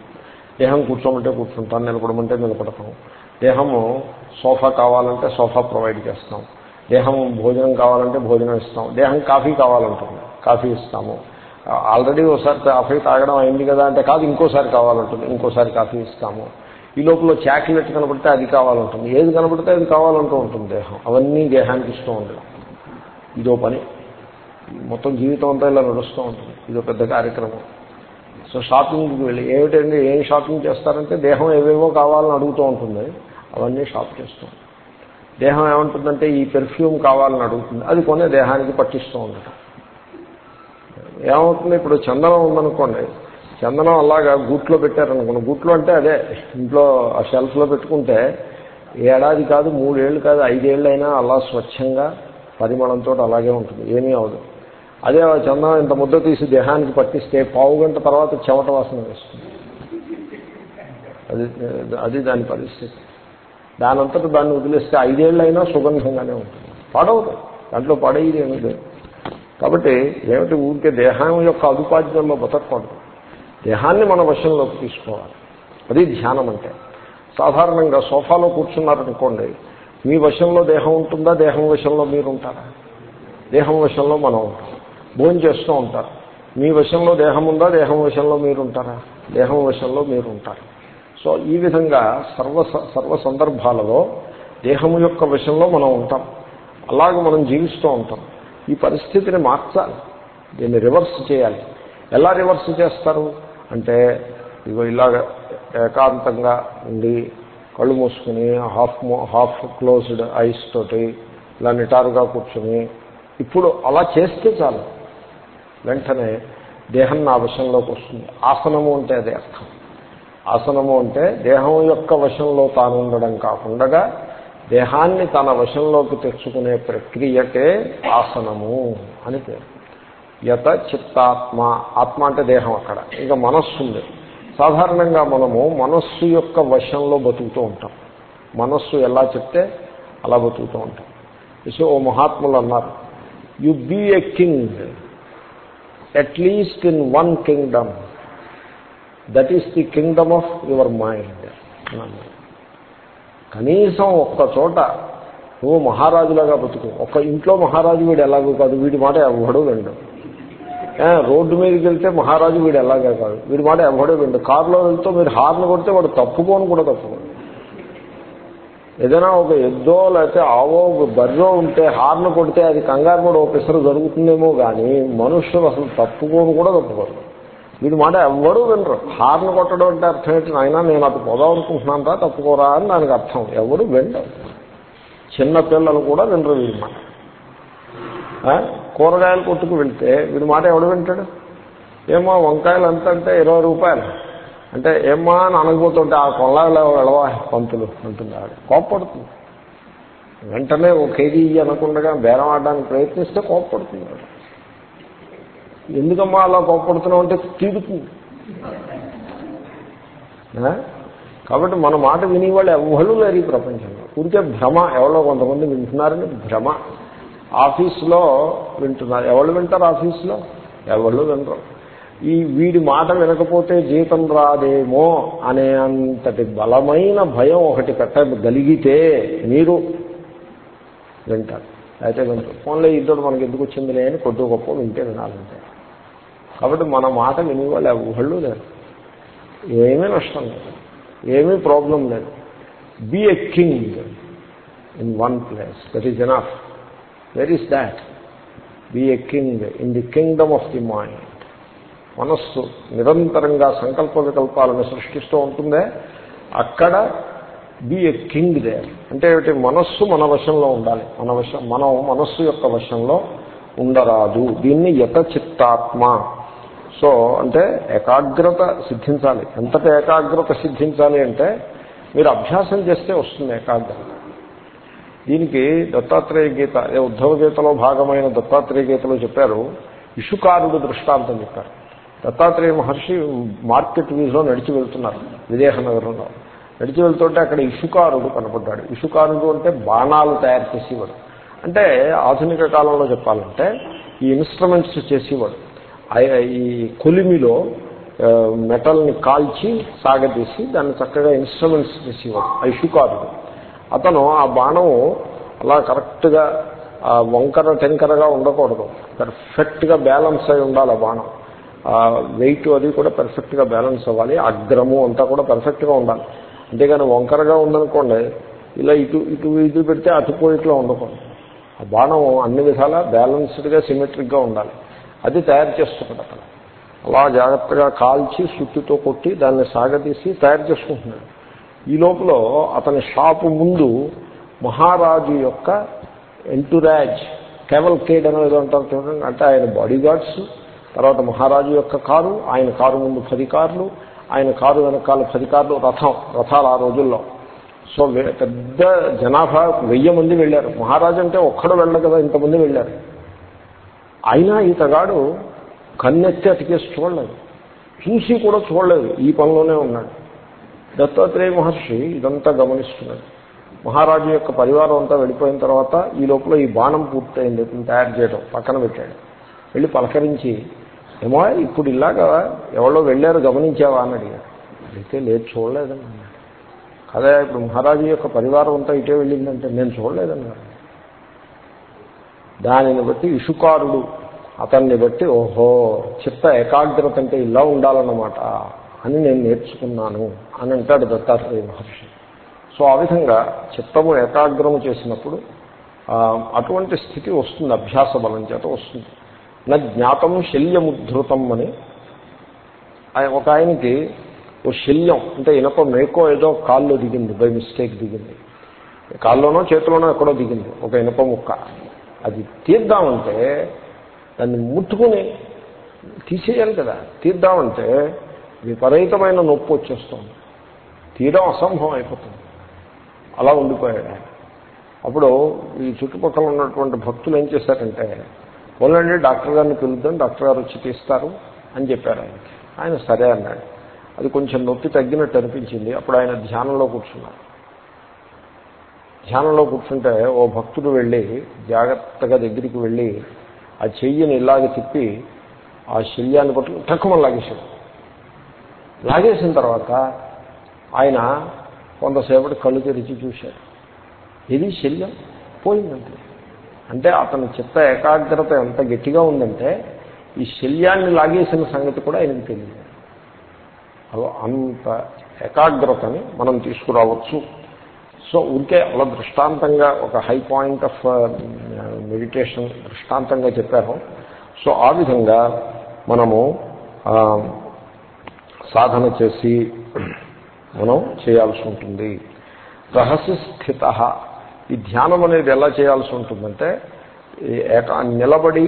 దేహం కూర్చోమంటే కూర్చుంటాం నిలబడమంటే నిలబడతాం. దేహము సోఫా కావాలంటే సోఫా ప్రొవైడ్ చేస్తాం. దేహం భోజనం కావాలంటే భోజనం ఇస్తాం. దేహం కాఫీ కావాలంటుంది. కాఫీ ఇస్తాము. ఆల్రెడీ ఒకసారి కాఫీ తాగడం అయింది కదా అంటే కాదు ఇంకోసారి కావాలంటుంది. ఇంకోసారి కాఫీ ఇస్తాము. ఈ లోపల చాక్లెట్ కనబడితే అది కావాలంటుంది. ఏది కనబడితే అది కావాలంటూ ఉంటుంది దేహం. అవన్నీ దేహానికి ఇస్తూ ఉండడం. ఇదో పని. మొత్తం జీవితం అంతా ఇలా నడుస్తూ ఉంటుంది. ఇదో పెద్ద కార్యక్రమం. సో షాపింగ్కి వెళ్ళి ఏమిటండి ఏం షాపింగ్ చేస్తారంటే దేహం ఏవేవో కావాలని అడుగుతూ ఉంటుంది. అవన్నీ షాప్ చేస్తూ దేహం ఏమంటుందంటే ఈ పెర్ఫ్యూమ్ కావాలని అడుగుతుంది. అది కొనే దేహానికి పట్టిస్తూ ఉండటం. ఏమవుతుంది? ఇప్పుడు చందనం ఉందనుకోండి. చందనం అలాగా గూట్లో పెట్టారనుకోండి. గూట్లో అంటే అదే ఇంట్లో ఆ షెల్ఫ్లో పెట్టుకుంటే ఏడాది కాదు మూడేళ్ళు కాదు ఐదేళ్ళు అయినా అలా స్వచ్ఛంగా పరిమళంతో అలాగే ఉంటుంది. ఏమీ అవదు అదే చందనం ఇంత ముద్ద తీసి దేహానికి పట్టిస్తే పావు గంట తర్వాత చెమట వాసన వేస్తుంది. అది అది దాని పరిస్థితి. దానంతట దాన్ని వదిలేస్తే ఐదేళ్ళు అయినా సుగంధంగానే ఉంటుంది. పాడవుతుంది దాంట్లో పడేది ఏమీ లేదు. కాబట్టి ఏమిటి ఊరికే దేహం యొక్క అదుపాద్యంలో బతకూడదు దేహాన్ని మన వశంలోకి తీసుకోవాలి. అది ధ్యానం అంటే. సాధారణంగా సోఫాలో కూర్చున్నారనుకోండి మీ వశంలో దేహం ఉంటుందా? దేహం వశంలో మీరు ఉంటారా? దేహం వశంలో మనం ఉంటాం. భోజనం చేస్తూ ఉంటారు. మీ వశంలో దేహం ఉందా? దేహం వశంలో మీరు ఉంటారా? దేహం వశంలో మీరు ఉంటారు. సో ఈ విధంగా సర్వ సర్వ సందర్భాలలో దేహము యొక్క విషయంలో మనం ఉంటాం. అలాగ మనం జీవిస్తూ ఉంటాం. ఈ పరిస్థితిని మార్చాలి. దీన్ని రివర్స్ చేయాలి. ఎలా రివర్స్ చేస్తారు? అంటే ఇగో ఇలాగ ఏకాంతంగా ఉండి కళ్ళు మూసుకుని హాఫ్ హాఫ్ క్లోజ్డ్ ఐస్ తోటి ఇలా నిటారుగా కూర్చుని ఇప్పుడు అలా చేస్తే చాలు. వెంటనే దేహం నా వశంలోకి వస్తుంది. ఆసనము అంటే అదే అర్థం. ఆసనము అంటే దేహం యొక్క వశంలో తాను ఉండడం కాకుండా దేహాన్ని తన వశంలోకి తెచ్చుకునే ప్రక్రియకే ఆసనము అని పేరు. యత చిత్తాత్మ. ఆత్మ అంటే దేహం అక్కడ. ఇంకా మనస్సు ఉంది. సాధారణంగా మనము మనస్సు యొక్క వశంలో బతుకుతూ ఉంటాం. మనస్సు ఎలా చెప్తే అలా బతుకుతూ ఉంటాం. సో ఓ మహాత్ములు అన్నారు you be a king at least in one kingdom that is the kingdom of your mind కనీసం ఒక్క చోట నువ్వు మహారాజులాగా బతుకు. ఒక ఇంట్లో మహారాజు వీడు ఎలాగో కాదు. వీడి మాట ఎవడో వెండు రోడ్డు మీదకి వెళ్తే మహారాజు వీడు ఎలాగే కాదు. వీడి మాట ఎవడో వెండు కారులో వెళ్తే మీరు హార్న్ కొడితే వాడు తప్పుకోను కూడా తప్పుకోను ఏదైనా ఒక ఎద్దో లేకపోతే ఆవో బర్రో ఉంటే హార్న్ కొడితే అది కంగారు కూడా ఒక జరుగుతుందేమో కానీ మనుషులు అసలు తప్పుకోను కూడా తప్పుకోరు. వీడి మాట ఎవ్వరూ వినరు. హార్న్ కొట్టడం అంటే అర్థం ఏంటి? నాయన నేను అటు పోదాం అనుకుంటున్నాను రా తప్పుకోరా అని దానికి అర్థం. ఎవరు వినరు. చిన్న పిల్లలు కూడా వినరు వీడి మాట. కూరగాయలు కొట్టుకు వెళ్తే వీడి మాట ఎవడు వింటాడు? ఏమో వంకాయలు ఎంత అంటే ఇరవై రూపాయలు. అంటే ఏమ్మా అని అనకపోతుంటే ఆ కొల్లాలో వెళ్ళవా పంతులు అంటుంది ఆవిడ. కోప్పడుతుంది. వెంటనే ఓ కేజీ అనకుండా బేరం ఆడడానికి ప్రయత్నిస్తే కోప్పడుతుంది ఆవిడ. ఎందుకమ్మా అలా కోపడుతున్నావు అంటే తీరుతుంది కాబట్టి మన మాట వినేవాళ్ళు ఎవరు లేరు ఈ ప్రపంచంలో. ఊరికే భ్రమ ఎవరో కొంతమంది వింటున్నారని భ్రమ. ఆఫీస్లో వింటున్నారు. ఎవరు వింటారు ఆఫీస్లో? ఎవరు వినరు. ఈ వీడి మాట వినకపోతే జీతం రాదేమో అనే అంతటి బలమైన భయం ఒకటి పెట్టగలిగితే మీరు వింటారు. అయితే వింటారు. ఫోన్లో ఇద్దరు మనకి ఎందుకు వచ్చిందిలే అని కొద్ది గొప్ప వింటే వినాలంటే. కాబట్టి మన మాట వినేవాళ్ళు ఎవళ్ళు లేరు. ఏమీ నష్టం లేదు. ఏమీ ప్రాబ్లం లేదు. Be a king in one place that is enough where is that be a king in the kingdom of the mind మనస్సు నిరంతరంగా సంకల్ప వికల్పాలను సృష్టిస్తూ ఉంటుందే. అక్కడ బీ ఎ కింగ్ దే అంటే ఏమిటి? మనస్సు మన వశంలో ఉండాలి. మన వశం మనం మనస్సు యొక్క వశంలో ఉండరాదు. దీన్ని యథచిత్తాత్మ సో అంటే ఏకాగ్రత సిద్ధించాలి. ఎంతటి ఏకాగ్రత సిద్ధించాలి అంటే మీరు అభ్యాసం చేస్తే వస్తుంది ఏకాగ్రత. దీనికి దత్తాత్రేయ గీత ఉద్ధవ గీతలో భాగమైన దత్తాత్రేయ గీతలో చెప్పారు ఇషుకారుడు దృష్టాంతం చెప్పారు. దత్తాత్రేయ మహర్షి మార్కెట్ వీధిలో నడిచి వెళ్తున్నారు విదేహనగరంలో. నడిచి వెళ్తుంటే అక్కడ ఇషుకారుడు కనపడ్డాడు. ఇషుకారుడు అంటే బాణాలు తయారు చేసేవాడు. అంటే ఆధునిక కాలంలో చెప్పాలంటే ఈ ఇన్స్ట్రుమెంట్స్ చేసేవాడు. ఈ కొలిమిలో మెటల్ని కాల్చి సాగదీసి దాన్ని చక్కగా ఇన్స్ట్రుమెంట్స్ చేసేవాడు ఆ ఇషుకారుడు అతను ఆ బాణం అలా కరెక్ట్గా వంకర టెంకరగా ఉండకూడదు. పర్ఫెక్ట్గా బ్యాలెన్స్ అయి ఉండాలి ఆ బాణం. వెయిట్ అది కూడా పర్ఫెక్ట్గా బ్యాలెన్స్ అవ్వాలి. అగ్రము అంతా కూడా పర్ఫెక్ట్గా ఉండాలి. అంతేగాని వంకరగా ఉందనుకోండి ఇలా ఇటు ఇటు ఇటు పెడితే అటుపోయిట్లో ఉండకూడదు. ఆ బాణం అన్ని విధాలా బ్యాలెన్స్డ్గా సిమెట్రిక్గా ఉండాలి. అది తయారు చేస్తున్నాడు అక్కడ. అలా జాగ్రత్తగా కాల్చి సుత్తితో కొట్టి దాన్ని సాగతీసి తయారు చేసుకుంటున్నాడు ఈ లోపల అతని షాపు ముందు మహారాజు యొక్క ఎంటురాజ్ కేవల్ కేడ్ అనేది అంటారు చూడండి. అంటే ఆయన బాడీ గార్డ్స్ తర్వాత మహారాజు యొక్క కారు ఆయన కారు ముందు పది కార్లు ఆయన కారు వెనకాల పది కార్లు రథం రథాలు ఆ రోజుల్లో. సో పెద్ద జనాభా వెయ్యి మంది వెళ్ళారు. మహారాజు అంటే ఒక్కడు వెళ్ళదు కదా ఇంతమంది వెళ్ళారు. అయినా ఈతగాడు కన్నెత్తి అతికేసి చూడలేదు. చూసి కూడా చూడలేదు. ఈ పనిలోనే ఉన్నాడు. దత్తాత్రేయ మహర్షి ఇదంతా గమనిస్తున్నాడు. మహారాజు యొక్క పరివారం అంతా వెళ్ళిపోయిన తర్వాత ఈ లోపల ఈ బాణం పూర్తయింది. తయారు చేయడం పక్కన పెట్టాడు. వెళ్ళి పలకరించి ఏమో ఇప్పుడు ఇలాగా ఎవరో వెళ్ళారు గమనించావా? అని అడిగాడు. అయితే లేదు చూడలేదని అన్నాడు కదా ఇప్పుడు మహారాజు యొక్క పరివారం అంతా ఇటే వెళ్ళిందంటే నేను చూడలేదన్నాడు. దానిని బట్టి ఇషుకారుడు అతన్ని బట్టి ఓహో చిత్త ఏకాగ్రత అంటే ఇలా ఉండాలన్నమాట అని నేను నేర్చుకున్నాను అని అంటాడు దత్తాత్రేయ మహర్షి. సో ఆ విధంగా చిత్తము ఏకాగ్రము చేసినప్పుడు అటువంటి స్థితి వస్తుంది అభ్యాస బలం చేత వస్తుంది. నా జ్ఞాతం శల్యముద్ధృతం అని. ఒక ఆయనకి ఓ శల్యం అంటే ఇనక మేకో ఏదో కాల్లో దిగింది బై మిస్టేక్ దిగింది. కాల్లోనో చేతిలోనో ఎక్కడో దిగింది ఒక ఇనప ముక్క. అది తీద్దామంటే దాన్ని ముట్టుకుని తీసేయాలి కదా. తీద్దామంటే విపరీతమైన నొప్పి వచ్చేస్తుంది. తీయడం అసంభవం అయిపోతుంది. అలా ఉండిపోయాడు ఆయన. అప్పుడు ఈ చుట్టుపక్కల ఉన్నటువంటి భక్తులు ఏం చేశారంటే పోలండి డాక్టర్ గారిని పిలుద్దాం డాక్టర్ గారు వచ్చి తీస్తారు అని చెప్పారు ఆయనకి. ఆయన సరే అన్నాడు. అది కొంచెం నొప్పి తగ్గినట్టు అనిపించింది. అప్పుడు ఆయన ధ్యానంలో కూర్చున్నారు. ధ్యానంలో కూర్చుంటే ఓ భక్తుడు వెళ్ళి జాగ్రత్తగా దగ్గరికి వెళ్ళి ఆ చెయ్యిని ఇలాగ తిప్పి ఆ శల్యాన్ని పట్టుకుని తక్కువ లాగేశాడు. లాగేసిన తర్వాత ఆయన కొంతసేపటి కళ్ళు తెరిచి చూశాడు. ఇది శల్యం? పోయిందంటే. అంటే అతని చిత్త ఏకాగ్రత ఎంత గట్టిగా ఉందంటే ఈ శల్యాన్ని లాగేసిన సంగతి కూడా ఆయనకు తెలియదు. అంత ఏకాగ్రతని మనం తీసుకురావచ్చు. సో ఉంటే అలా దృష్టాంతంగా ఒక హై పాయింట్ ఆఫ్ మెడిటేషన్ దృష్టాంతంగా చెప్పాను. సో ఆ విధంగా మనము సాధన చేసి మనం చేయాల్సి ఉంటుంది. రహస్య స్థిత ఈ ధ్యానం అనేది ఎలా చేయాల్సి ఉంటుందంటే ఏక నిలబడి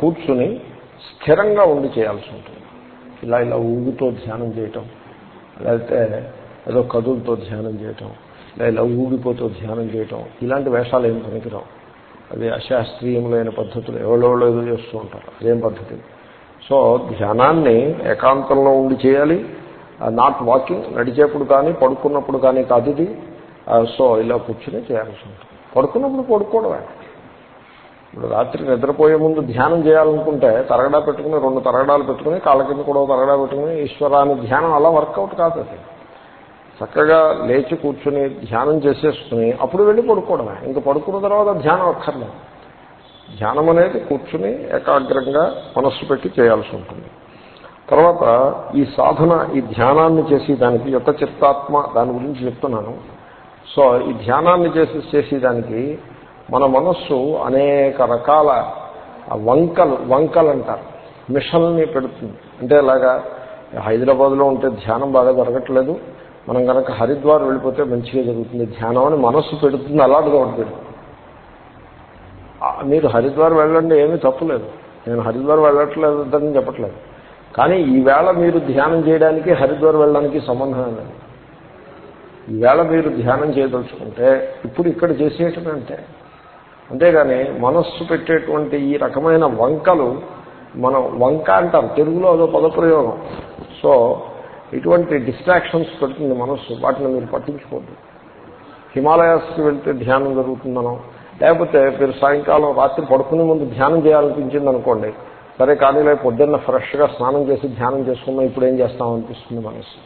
కూర్చుని స్థిరంగా ఉండి చేయాల్సి ఉంటుంది. ఇలా ఇలా ఊగుతో ధ్యానం చేయటం లేకపోతే ఏదో కదులతో ధ్యానం చేయటం ఇలా ఊగిపోతూ ధ్యానం చేయటం ఇలాంటి వేషాలు ఏం పనికిరావు. అది అశాస్త్రీయములైన పద్ధతులు ఎవరెవరో ఏదో చేస్తూ ఉంటారు అదేం పద్ధతి. సో ధ్యానాన్ని ఏకాంతంలో ఉండి చేయాలి నాట్ వాకింగ్ నడిచేప్పుడు కానీ పడుకున్నప్పుడు కానీ కాదు ఇది. సో ఇలా కూర్చుని చేయాల్సి ఉంటుంది. పడుకున్నప్పుడు పడుకోవడమే. ఇప్పుడు రాత్రి నిద్రపోయే ముందు ధ్యానం చేయాలనుకుంటే తరగడా పెట్టుకుని రెండు తరగడాలు పెట్టుకుని కాళ్ళ కింద కూడా తరగడా పెట్టుకుని ఈశ్వరాన్ని ధ్యానం అలా వర్కౌట్ కాదు అది. చక్కగా లేచి కూర్చుని ధ్యానం చేసేసుకుని అప్పుడు వెళ్ళి పడుకోవడమే. ఇంకా పడుకున్న తర్వాత ధ్యానం అక్కర్లేదు. ధ్యానం అనేది కూర్చుని ఏకాగ్రంగా మనస్సు పెట్టి చేయాల్సి ఉంటుంది. తర్వాత ఈ సాధన ఈ ధ్యానాన్ని చేసి దానికి యొక్క చిత్తాత్మ దాని గురించి చెప్తున్నాను. సో ఈ ధ్యానాన్ని చేసి చేసేదానికి మన మనస్సు అనేక రకాల వంకలు వంకలు అంటారు. మిషన్ని పెడుతుంది. అంటే ఇలాగా హైదరాబాద్లో ఉంటే ధ్యానం బాగా జరగట్లేదు. మనం కనుక హరిద్వార్ వెళ్ళిపోతే మంచిగా జరుగుతుంది ధ్యానం అని మనస్సు పెడుతుంది అలాంటిగా ఒకటి పెడుతుంది. మీరు హరిద్వార్ వెళ్ళండి ఏమీ తప్పులేదు నేను హరిద్వార్ వెళ్ళట్లేదు అని చెప్పట్లేదు. కానీ ఈవేళ మీరు ధ్యానం చేయడానికి హరిద్వార్ వెళ్ళడానికి సంబంధం లేదు. ఈవేళ మీరు ధ్యానం చేయదలుచుకుంటే ఇప్పుడు ఇక్కడ చేసేటంటే అంతేగాని మనస్సు పెట్టేటువంటి ఈ రకమైన వంకలు మనం వంక అంటారు తెలుగులో అదో పదప్రయోగం. సో ఇటువంటి డిస్ట్రాక్షన్స్ పెడుతుంది మనస్సు. వాటిని మీరు పట్టించుకోవద్దు. హిమాలయాస్కి వెళ్తే ధ్యానం జరుగుతుందనో లేకపోతే మీరు సాయంకాలం రాత్రి పడుకునే ముందు ధ్యానం చేయాలనిపించింది అనుకోండి సరే కానీ లేక పొద్దున్న ఫ్రెష్గా స్నానం చేసి ధ్యానం చేసుకున్నా ఇప్పుడు ఏం చేస్తామనిపిస్తుంది మనసు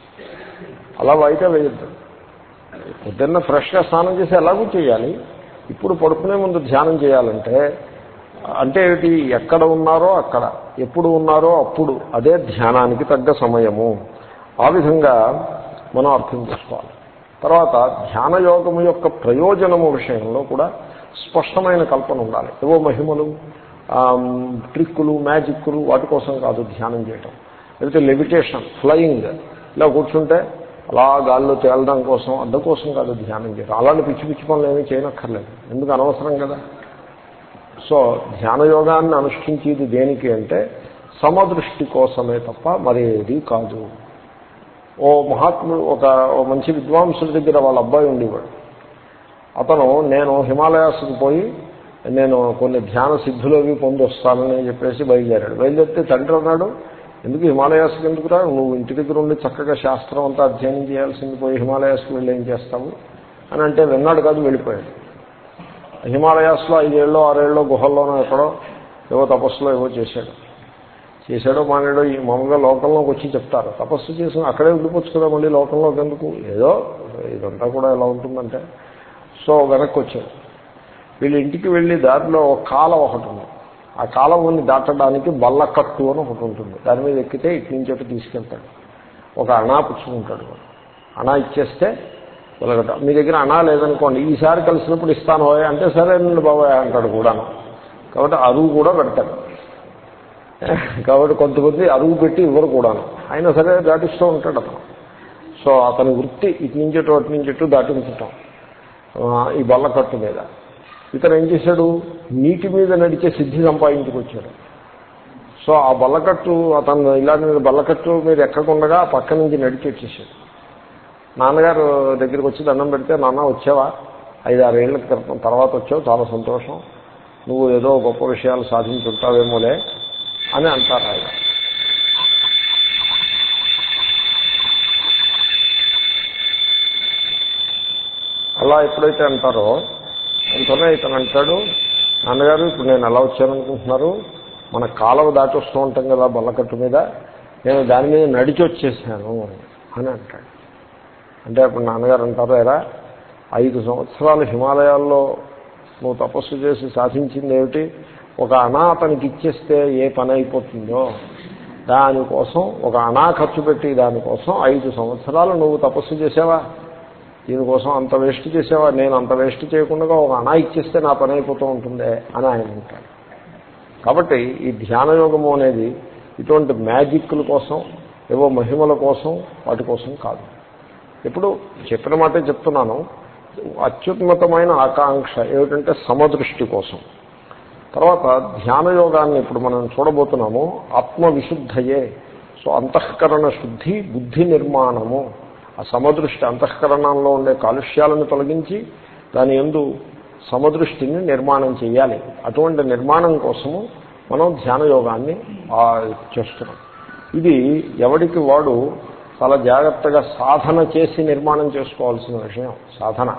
అలా అయితే వేయద్దు. పొద్దున్న ఫ్రెష్గా స్నానం చేసి ఎలాగూ చేయాలి? ఇప్పుడు పడుకునే ముందు ధ్యానం చేయాలంటే అంటే ఏమిటి? ఎక్కడ ఉన్నారో అక్కడ. ఎప్పుడు ఉన్నారో అప్పుడు. అదే ధ్యానానికి తగ్గ సమయము. ఆ విధంగా మనం అర్థం చేసుకోవాలి. తర్వాత ధ్యాన యోగము యొక్క ప్రయోజనము విషయంలో కూడా స్పష్టమైన కల్పన ఉండాలి. ఏవో మహిమలు ట్రిక్కులు మ్యాజిక్కులు వాటి కోసం కాదు ధ్యానం చేయటం. లేకపోతే లెవిటేషన్ ఫ్లయింగ్ ఇలా కూర్చుంటే అలా గాల్లో తేలడం కోసం అందుకోసం కాదు ధ్యానం చేయడం అలాంటి పిచ్చి పిచ్చి పనులు ఏమీ చేయనక్కర్లేదు. ఎందుకు అనవసరం కదా? సో ధ్యాన యోగాన్ని అనుష్ఠించేది దేనికి అంటే సమదృష్టి కోసమే తప్ప మరేది కాదు. ఓ మహాత్ముడు ఒక మంచి విద్వాంసుడి దగ్గర వాళ్ళ అబ్బాయి ఉండేవాడు. అతను నేను హిమాలయాస్కి పోయి నేను కొన్ని ధ్యాన సిద్ధులవి పొంది వస్తానని చెప్పేసి బయలుదేరాడు. బయలుదేరితే తండ్రి అన్నాడు ఎందుకు హిమాలయాస్కి ఎందుకురా నువ్వు ఇంటి దగ్గర ఉండి చక్కగా శాస్త్రం అంతా అధ్యయనం చేయాల్సింది పోయి హిమాలయాస్కి వెళ్ళి ఏం చేస్తావు? అని అంటే విన్నాడు కాదు వెళ్ళిపోయాడు. హిమాలయాస్లో ఐదేళ్ళలో ఆరేళ్ళలో గుహల్లోనో ఎక్కడో ఏవో తపస్సులో ఏవో చేశాడు. చేశాడో మానేడో ఈ మామూలుగా లోకంలోకి వచ్చి చెప్తారు. తపస్సు చేసిన అక్కడే ఉండిపోవచ్చు కదా మళ్ళీ లోకంలోకి ఎందుకు? ఏదో ఇదంతా కూడా ఎలా ఉంటుందంటే? సో వెనక్కి వచ్చాడు వీళ్ళ ఇంటికి వెళ్ళి దారిలో ఒక కాలం ఒకటి ఉంది. ఆ కాలం దాటడానికి బల్ల కట్టు అని ఒకటి ఉంటుంది. దాని మీద ఎక్కితే ఇటు నుంచి అటు తీసుకెళ్తాడు. ఒక అణా పుచ్చుకుంటాడు. అణా ఇచ్చేస్తే వెళ్ళగట మీ దగ్గర అణా లేదనుకోండి ఈసారి కలిసినప్పుడు ఇస్తాను అంటే సరే నుండి బాబాయ్ అంటాడు కూడాను. కాబట్టి అరువు కూడా పెడతాడు. కాబట్టి కొంతమంది అరువు పెట్టి ఇవ్వరు కూడాను. అయినా సరే దాటిస్తూ ఉంటాడు అతను. సో అతని వృత్తి ఇటు నుంచి అటు అటు నుంచి దాటించటం. ఈ బల్లకట్టు మీద. ఇతను ఏం చేశాడు? నీటి మీద నడిచే సిద్ధి సంపాదించుకొచ్చాడు. సో ఆ బల్లకట్టు అతను ఇలా మీద బల్లకట్టు మీరు ఎక్కకుండగా పక్క నుంచి నడిచి వచ్చేసాడు. నాన్నగారు దగ్గరికి వచ్చి దండం పెడితే నాన్న వచ్చావా? ఐదు ఆరేళ్ళ క్రితం తర్వాత వచ్చావు చాలా సంతోషం. నువ్వు ఏదో గొప్ప విషయాలు సాధించుంటావేమోలే అని అంటారు ఆయన. అలా ఎప్పుడైతే అంటారో అంతనే ఇతను అంటాడు నాన్నగారు ఇప్పుడు నేను ఎలా వచ్చాననుకుంటున్నారు? మన కాలువ దాటి వస్తూ ఉంటాం కదా బల్లకట్టు మీద. నేను దాని మీద నడిచి వచ్చేసాను అని అంటాడు. అంటే అప్పుడు నాన్నగారు అంటారు ఎరా ఐదు సంవత్సరాలు హిమాలయాల్లో నువ్వు తపస్సు చేసి సాధించింది ఏమిటి? ఒక అనా అతనికి ఇచ్చేస్తే ఏ పని అయిపోతుందో దానికోసం ఒక అనా ఖర్చు పెట్టి దానికోసం ఐదు సంవత్సరాలు నువ్వు తపస్సు చేసావా? దీనికోసం అంత వేస్ట్ చేసేవా? నేను అంత వేస్ట్ చేయకుండా ఒక అనా ఇచ్చేస్తే నా పని అయిపోతూ ఉంటుందే అని ఆయన అంటాడు. కాబట్టి ఈ ధ్యానయోగము అనేది ఇటువంటి మ్యాజిక్ల కోసం ఏవో మహిమల కోసం వాటి కోసం కాదు. ఇప్పుడు చెప్పిన మాటే చెప్తున్నాను అత్యున్నతమైన ఆకాంక్ష ఏమిటంటే సమదృష్టి కోసం. తర్వాత ధ్యానయోగాన్ని ఇప్పుడు మనం చూడబోతున్నాము ఆత్మవిశుద్ధయే. సో అంతఃకరణ శుద్ధి బుద్ధి నిర్మాణము. ఆ సమదృష్టి అంతఃకరణంలో ఉండే కాలుష్యాలను తొలగించి దాని ఎందు సమదృష్టిని నిర్మాణం చేయాలి. అటువంటి నిర్మాణం కోసము మనం ధ్యానయోగాన్ని చేస్తున్నాం. ఇది ఎవడికి వాడు చాలా జాగ్రత్తగా సాధన చేసి నిర్మాణం చేసుకోవాల్సిన విషయం సాధన.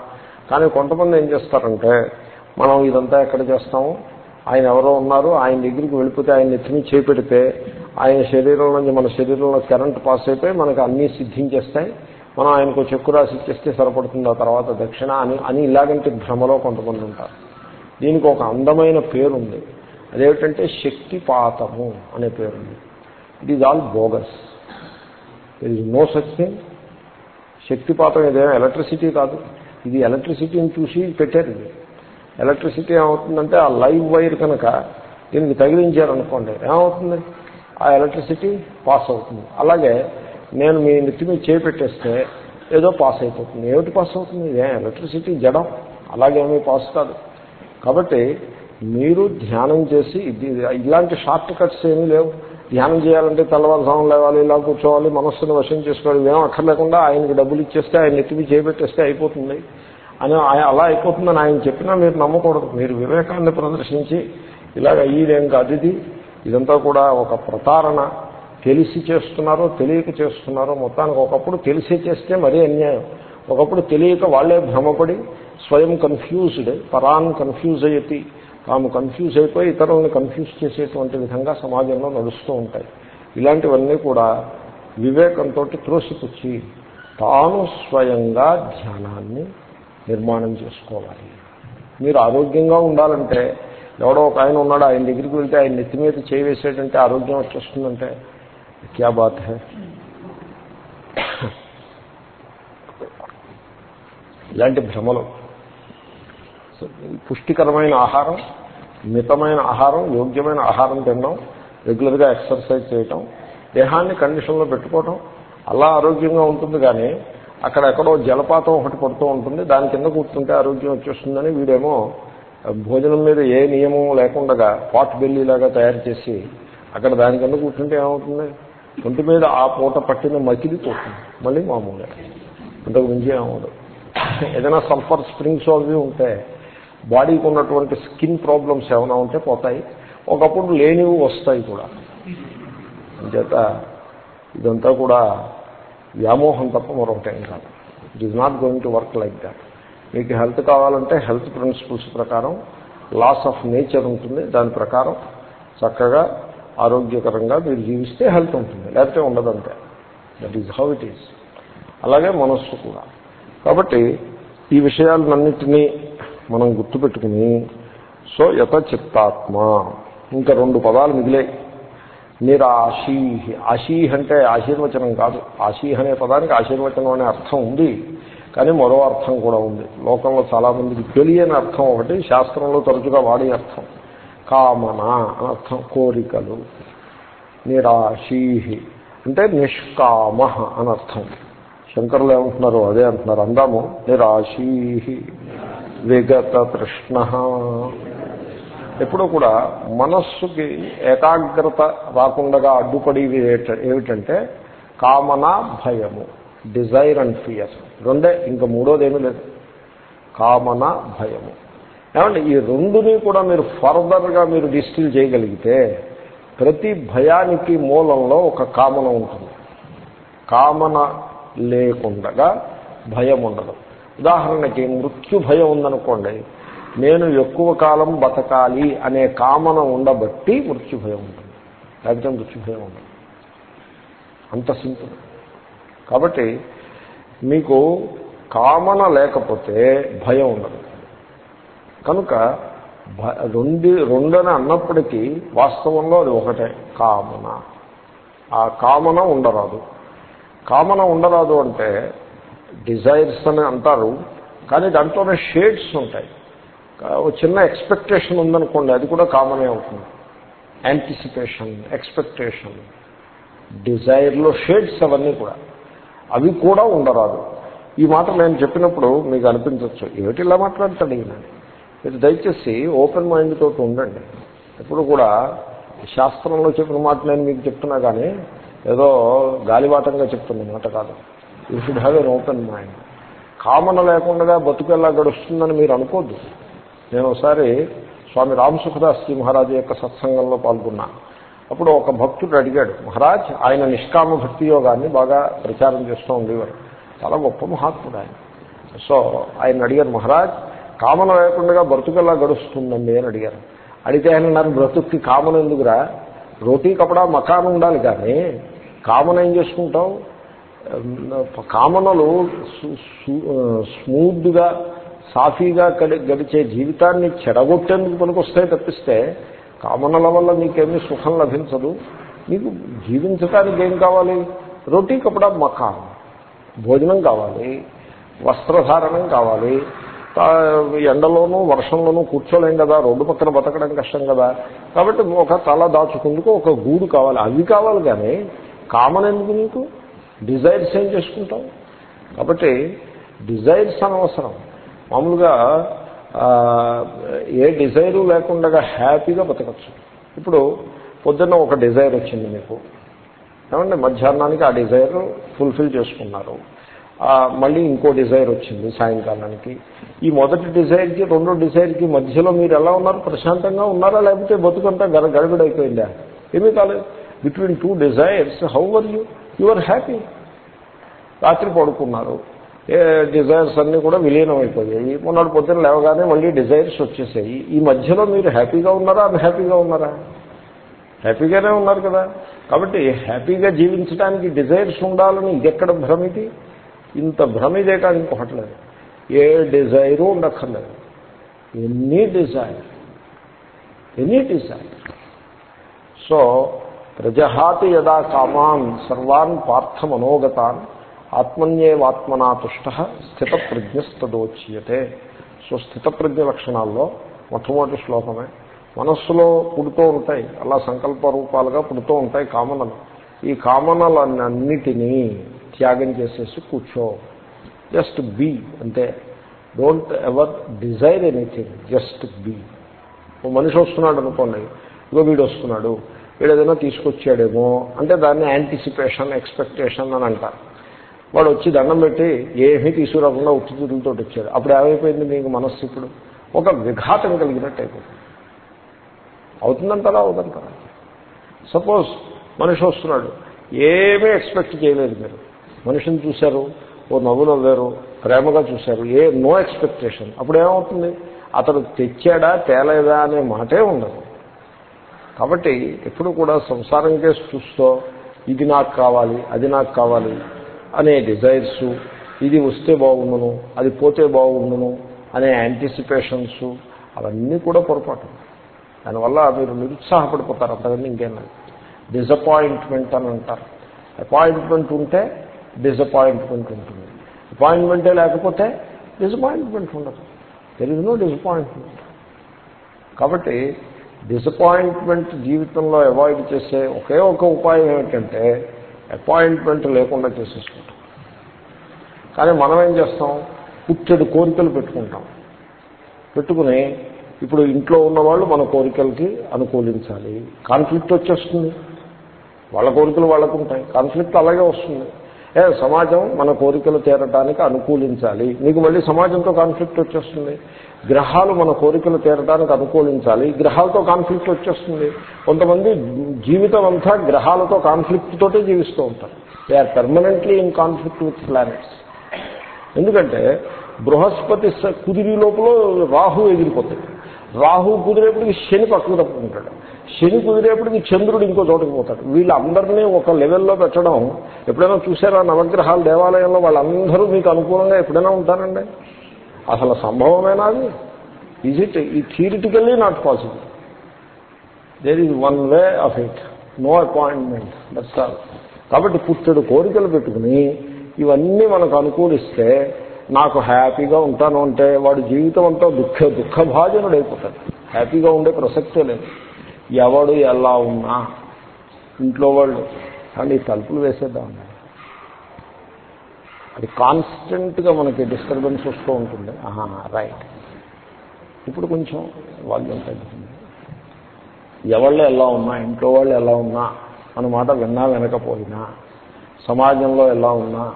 కానీ కొంతమంది ఏం చేస్తారంటే మనం ఇదంతా ఎక్కడ చేస్తాము? ఆయన ఎవరో ఉన్నారు ఆయన దగ్గరికి వెళ్ళిపోతే ఆయన నెత్తిని చేపెడితే ఆయన శరీరం నుంచి మన శరీరంలో కరెంట్ పాస్ అయిపోయి మనకు అన్నీ సిద్ధించేస్తాయి. మనం ఆయనకు చెక్కు రాసి ఇచ్చేస్తే సరిపడుతుంది. ఆ తర్వాత దక్షిణ అని అని ఇలాగంటే భ్రమలో కొంతమంది ఉంటారు. దీనికి ఒక అందమైన పేరుంది. అదేమిటంటే శక్తిపాతము అనే పేరుంది. It is all bogus it is no such శక్తిపాతం ఇదేమో ఎలక్ట్రిసిటీ కాదు. ఇది ఎలక్ట్రిసిటీని చూసి పెట్టారు ఇది. ఎలక్ట్రిసిటీ ఏమవుతుందంటే ఆ లైవ్ వైర్ కనుక దీనికి తగిలించారనుకోండి ఏమవుతుంది? ఆ ఎలక్ట్రిసిటీ పాస్ అవుతుంది. అలాగే నేను మీ నెత్తి మీద చేపెట్టేస్తే ఏదో పాస్ అయిపోతుంది. ఏమిటి పాస్ అవుతుంది? ఇదే ఎలక్ట్రిసిటీ జడం. అలాగేమీ పాస్ కాదు. కాబట్టి మీరు ధ్యానం చేసి ఇలాంటి షార్ట్ కట్స్ ఏమీ లేవు. ధ్యానం చేయాలంటే తెల్లవారుసం లేవాలి ఇలా కూర్చోవాలి మనస్సును వశం చేసుకోవాలి ఏం అక్కర్లేకుండా ఆయనకి డబ్బులు ఇచ్చేస్తే ఆయన నెత్తిమి చేపెట్టేస్తే అయిపోతుంది. అని అలా అయిపోతుందని ఆయన చెప్పినా మీరు నమ్మకూడదు. మీరు వివేకాన్ని ప్రదర్శించి ఇలాగ అయ్యేదేం కాదు ఇది. ఇదంతా కూడా ఒక ప్రతారణ. తెలిసి చేస్తున్నారో తెలియక చేస్తున్నారో మొత్తానికి ఒకప్పుడు తెలిసి చేస్తే మరీ అన్యాయం. ఒకప్పుడు తెలియక వాళ్ళే భ్రమపడి స్వయం కన్ఫ్యూజ్డ్ పరాన్ కన్ఫ్యూజ్ అయ్యి తాము కన్ఫ్యూజ్ అయిపోయి ఇతరులను కన్ఫ్యూజ్ చేసేటువంటి విధంగా సమాజంలో నడుస్తూ ఉంటాయి. ఇలాంటివన్నీ కూడా వివేకంతో త్రోసిపుచ్చి తాను స్వయంగా ధ్యానాన్ని నిర్మాణం చేసుకోవాలి. మీరు ఆరోగ్యంగా ఉండాలంటే ఎవడో ఒక ఆయన ఉన్నాడు ఆయన దగ్గరికి వెళ్తే ఆయన నెత్తి మీద చేయవేసేటంటే ఆరోగ్యం వచ్చేస్తుందంటే క్యా బాత్ హే? ఇలాంటి భ్రమలు. పుష్టికరమైన ఆహారం మితమైన ఆహారం యోగ్యమైన ఆహారం తినడం రెగ్యులర్గా ఎక్సర్సైజ్ చేయటం దేహాన్ని కండిషన్లో పెట్టుకోవటం అలా ఆరోగ్యంగా ఉంటుంది కానీ అక్కడెక్కడో జలపాతం ఒకటి పడుతూ ఉంటుంది. దాని కింద కూర్చుంటే ఆరోగ్యం వచ్చేస్తుందని వీడేమో భోజనం మీద ఏ నియమం లేకుండా పాట్ బెల్లీలాగా తయారు చేసి అక్కడ దాని కింద కూర్చుంటే ఏమవుతుంది? ఒంటి మీద ఆ పూట పట్టిన మకిలి పోతుంది. మళ్ళీ మామూలుగా. అంతకు మించి ఏమవుతుంది ఏదైనా సల్ఫర్ స్ప్రింగ్స్ అవి ఉంటే బాడీకి ఉన్నటువంటి స్కిన్ ప్రాబ్లమ్స్ ఏమైనా ఉంటే పోతాయి. ఒకప్పుడు లేనివి వస్తాయి కూడా. అంచేత ఇదంతా కూడా వ్యామోహం తప్ప మరొకటేం కాదు. It is not going to work like that మీకు హెల్త్ కావాలంటే హెల్త్ ప్రిన్సిపల్స్ ప్రకారం లాస్ ఆఫ్ నేచర్ ఉంటుంది. దాని ప్రకారం చక్కగా ఆరోగ్యకరంగా మీరు జీవిస్తే హెల్త్ ఉంటుంది. లేకపోతే ఉండదంటే. That is how it is అలాగే మనస్సు కూడా. కాబట్టి ఈ విషయాలన్నింటినీ మనం గుర్తుపెట్టుకుని సో యథ చిత్తాత్మ. ఇంకా రెండు పదాలు మిగిలాయి నిరాశీహి. ఆశీహ్ అంటే ఆశీర్వచనం కాదు. ఆశీహ్ అనే పదానికి ఆశీర్వచనం అనే అర్థం ఉంది కానీ మరో అర్థం కూడా ఉంది. లోకంలో చాలామందికి తెలియని అర్థం ఒకటి శాస్త్రంలో తరచుగా వాడే అర్థం. కామన అని అర్థం కోరికలు. నిరాశీహి అంటే నిష్కామ అని అర్థం. శంకరులు ఏమంటున్నారు అదే అంటున్నారు. అందాము నిరాశీహి. విగత తృష్ణ. ఎప్పుడూ కూడా మనస్సుకి ఏకాగ్రత రాకుండా అడ్డుపడేవి ఏమిటంటే కామన భయము డిజైర్ అండ్ ఫియర్. రెండే ఇంకా మూడోదేమీ లేదు. కామన భయము. ఏమంటే ఈ రెండుని కూడా మీరు ఫర్దర్గా మీరు డిస్టిల్ చేయగలిగితే ప్రతి భయానికి మూలంలో ఒక కామన ఉంటుంది. కామన లేకుండగా భయం ఉండదు. ఉదాహరణకి మృత్యు భయం ఉందనుకోండి నేను ఎక్కువ కాలం బతకాలి అనే కామన ఉండబట్టి మృత్యుభయం ఉంటుంది. లేకపోతే మృత్యుభయం ఉంటుంది. ఉండదు అంత సింపుల్. కాబట్టి మీకు కామన లేకపోతే భయం ఉండదు. కనుక రెండు రెండని అన్నప్పటికీ వాస్తవంలో అది ఒకటే కామన. ఆ కామన ఉండరాదు. కామన ఉండరాదు అంటే డిజైర్స్ అని అంటారు కానీ దాంట్లోనే షేడ్స్ ఉంటాయి. చిన్న ఎక్స్పెక్టేషన్ ఉందనుకోండి అది కూడా కామనే అవుతుంది. యాంటిసిపేషన్ ఎక్స్పెక్టేషన్ డిజైర్లో షేడ్స్ అవన్నీ కూడా. అవి కూడా ఉండరాదు. ఈ మాట నేను చెప్పినప్పుడు మీకు అనిపించవచ్చు ఏమిటి ఇలా మాట్లాడతాడు ఈయన? మీరు దయచేసి ఓపెన్ మైండ్ తోటి ఉండండి. ఎప్పుడు కూడా శాస్త్రంలో చెప్పిన మాట నేను మీకు చెప్తున్నా కానీ ఏదో గాలివాటంగా చెప్తున్న మాట కాదు. You should have an open mind common లేకుండా బతుకెల్లా గడుస్తుందని మీరు అనుకోద్దు. నేను ఒకసారి స్వామి రామసుఖదాస్జీ మహారాజు యొక్క సత్సంగంలో పాల్గొన్నా. అప్పుడు ఒక భక్తుడు అడిగాడు మహారాజ్ ఆయన నిష్కామ భక్తి యోగాన్ని బాగా ప్రచారం చేస్తూ ఉండేవారు. చాలా గొప్ప మహాత్ముడు ఆయన. సో ఆయన అడిగారు మహారాజ్ కామన లేకుండా బ్రతుకెలా గడుస్తుందండి? అని అడిగారు. అడిగితే ఆయన నన్ను బ్రతుక్కి కామన్ ఎందుకురా? రోటీ కపడా మకాన్ ఉండాలి కానీ కామన్ ఏం చేసుకుంటావు? కామనలు స్మూత్గా సాఫీగా గడిచే జీవితాన్ని చెడగొట్టేందుకు పనికొస్తాయి తప్పిస్తే కామనల వల్ల నీకేమీ సుఖం లభించదు. నీకు జీవించటానికి ఏం కావాలి? రొటీ కపడా మకాన్ భోజనం కావాలి. వస్త్రధారణం కావాలి. ఎండలోనూ వర్షంలోనూ కూర్చోలేం కదా. రోడ్డు పక్కన బతకడం కష్టం కదా. కాబట్టి ఒక తల దాచుకుందుకు ఒక గూడు కావాలి. అవి కావాలి కానీ కామన్ ఎందుకు నీకు? డిజైర్స్ ఏం చేసుకుంటావు? కాబట్టి డిజైర్స్ అనవసరం. మామూలుగా ఏ డిజైరు లేకుండా హ్యాపీగా బతకచ్చు. ఇప్పుడు పొద్దున్న ఒక డిజైర్ వచ్చింది మీకు. ఏమంటే మధ్యాహ్నానికి ఆ డిజైర్ ఫుల్ఫిల్ చేసుకున్నారు. మళ్ళీ ఇంకో డిజైర్ వచ్చింది సాయంకాలానికి. ఈ మొదటి డిజైర్కి రెండో డిజైర్కి మధ్యలో మీరు ఎలా ఉన్నారు? ప్రశాంతంగా ఉన్నారా? లేకపోతే బతుకంతా గడ గడబిడైపోయిందా ఏమీ కాలేదు. Between two desires however you you are happy రాత్రి పడుకున్నారు. డిజైర్స్ అన్నీ కూడా విలీనం అయిపోయాయి. మొన్నటి పొద్దున లేవగానే మళ్ళీ డిజైర్స్ వచ్చేసాయి. ఈ మధ్యలో మీరు హ్యాపీగా ఉన్నారా అన్హ్యాపీగా ఉన్నారా? హ్యాపీగానే ఉన్నారు కదా. కాబట్టి హ్యాపీగా జీవించడానికి డిజైర్స్ ఉండాలని ఇది ఎక్కడ భ్రమిది ఇంత భ్రమిదే కాదు ఇంకొకటి లేదు. ఏ desire ఉండక్కర్లేదు. Any desire any desire so ప్రజహాతి యదా కామాన్ సర్వాన్ పార్థ మనోగతాన్ ఆత్మన్యేవాత్మనా తుష్ట స్థితప్రజ్ఞస్తదోచ్యతే. సో స్థితప్రజ్ఞ లక్షణాల్లో మొట్టమొదటి శ్లోకమే. మనస్సులో పుడుతూ ఉంటాయి అలా సంకల్ప రూపాలుగా పుడుతూ ఉంటాయి కామనలు. ఈ కామనలన్నిటినీ త్యాగం చేసేసి కూర్చో. జస్ట్ బీ అంటే don't ever desire anything just be ఓ మనిషి వస్తున్నాడు అనుకోండి ఇగో వీడు వస్తున్నాడు వీడు ఏదైనా తీసుకొచ్చాడేమో అంటే దాన్ని యాంటిసిపేషన్ ఎక్స్పెక్టేషన్ అని అంటారు. వాడు వచ్చి దండం పెట్టి ఏమీ తీసుకురాకుండా ఉత్తుతులతో వచ్చాడు. అప్పుడు ఏమైపోయింది మీకు మనస్సు ఇప్పుడు? ఒక విఘాతం కలిగినట్టు అయిపోతుంది. అవుతుందంటారా? అవుతుంటారా సపోజ్ మనిషి వస్తున్నాడు. ఏమీ ఎక్స్పెక్ట్ చేయలేదు మీరు. మనిషిని చూశారు ఓ నవ్వు నవ్వారు ప్రేమగా చూశారు ఏ నో ఎక్స్పెక్టేషన్. అప్పుడు ఏమవుతుంది? అతను తెచ్చాడా తేలేదా అనే మాటే ఉండదు. కాబట్టి ఎప్పుడు కూడా సంసారం కేసు చూస్తూ ఇది నాకు కావాలి అది నాకు కావాలి అనే డిజైర్స్ ఇది వస్తే బాగుండును అది పోతే బాగుండును అనే యాంటిసిపేషన్స్ అవన్నీ కూడా పొరపాటు. దానివల్ల మీరు నిరుత్సాహపడిపోతారు అంతకన్నా ఇంకేం లేదు. డిసప్పాయింట్మెంట్ అని అంటారు. అపాయింట్మెంట్ ఉంటే డిసప్పాయింట్మెంట్ ఉంటుంది. అపాయింట్మెంటే లేకపోతే డిసప్పాయింట్మెంట్ ఉండదు. దెర్ ఇస్ నో డిసప్పాయింట్మెంట్ కాబట్టి డిసప్పాయింట్మెంట్ జీవితంలో అవాయిడ్ చేసే ఒకే ఒక ఉపాయం ఏమిటంటే అపాయింట్మెంట్ లేకుండా చేసేసుకుంటాం. కానీ మనం ఏం చేస్తాం? పుట్టెడు కోరికలు పెట్టుకుంటాం. పెట్టుకుని ఇప్పుడు ఇంట్లో ఉన్న వాళ్ళు మన కోరికలకి అనుకూలించాలి. కాన్ఫ్లిక్ట్ వచ్చేస్తుంది. వాళ్ళ కోరికలు వాళ్ళకు ఉంటాయి కాన్ఫ్లిక్ట్ అలాగే వస్తుంది. ఏ సమాజం మన కోరికలు తీరటానికి అనుకూలించాలి. నీకు మళ్ళీ సమాజంతో కాన్ఫ్లిక్ట్ వచ్చేస్తుంది. గ్రహాలు మన కోరికలు తీరటానికి అనుకూలించాలి. గ్రహాలతో కాన్ఫ్లిక్ట్ వచ్చేస్తుంది. కొంతమంది జీవితం అంతా గ్రహాలతో కాన్ఫ్లిక్ట్ తోటే జీవిస్తూ ఉంటారు. They are permanently in conflict with planets ఎందుకంటే బృహస్పతి స- కుదిరి లోపల రాహు ఎగిరిపోతాడు. రాహు కుదిరేపటికి శని పక్కకు తప్పుకుంటాడు. శని కుదిరేపటికి చంద్రుడు ఇంకో చోటకి పోతాడు. వీళ్ళందరినీ ఒక లెవెల్లో పెట్టడం ఎప్పుడైనా చూసారా నవగ్రహాల దేవాలయంలో వాళ్ళందరూ మీకు అనుకూలంగా ఎప్పుడైనా ఉంటారండి? అసలు సంభవమేనా అది? ఈజ్ ఇట్ ఈ theoretically not possible. There is one way of it no appointment that's all కాబట్టి పుట్టడు కోరికలు పెట్టుకుని ఇవన్నీ మనకు అనుకూలిస్తే నాకు హ్యాపీగా ఉంటాను అంటే వాడు జీవితం అంతా దుఃఖ దుఃఖభాజనుడైపోతాడు. హ్యాపీగా ఉండే ప్రసక్తే లేదు. ఎవడు ఎలా ఉన్నా ఇంట్లో వాళ్ళు. కానీ తలుపులు వేసేద్దాం అది కాన్స్టెంట్గా మనకి డిస్టర్బెన్స్ వస్తూ ఉంటుంది. ఆహా రైట్. ఇప్పుడు కొంచెం వాల్యూమ్ తగ్గుతుంది. ఎవళ్ళు ఎలా ఉన్నా ఇంట్లో వాళ్ళు ఎలా ఉన్నా అన్నమాట విన్నా వినకపోయినా సమాజంలో ఎలా ఉన్నా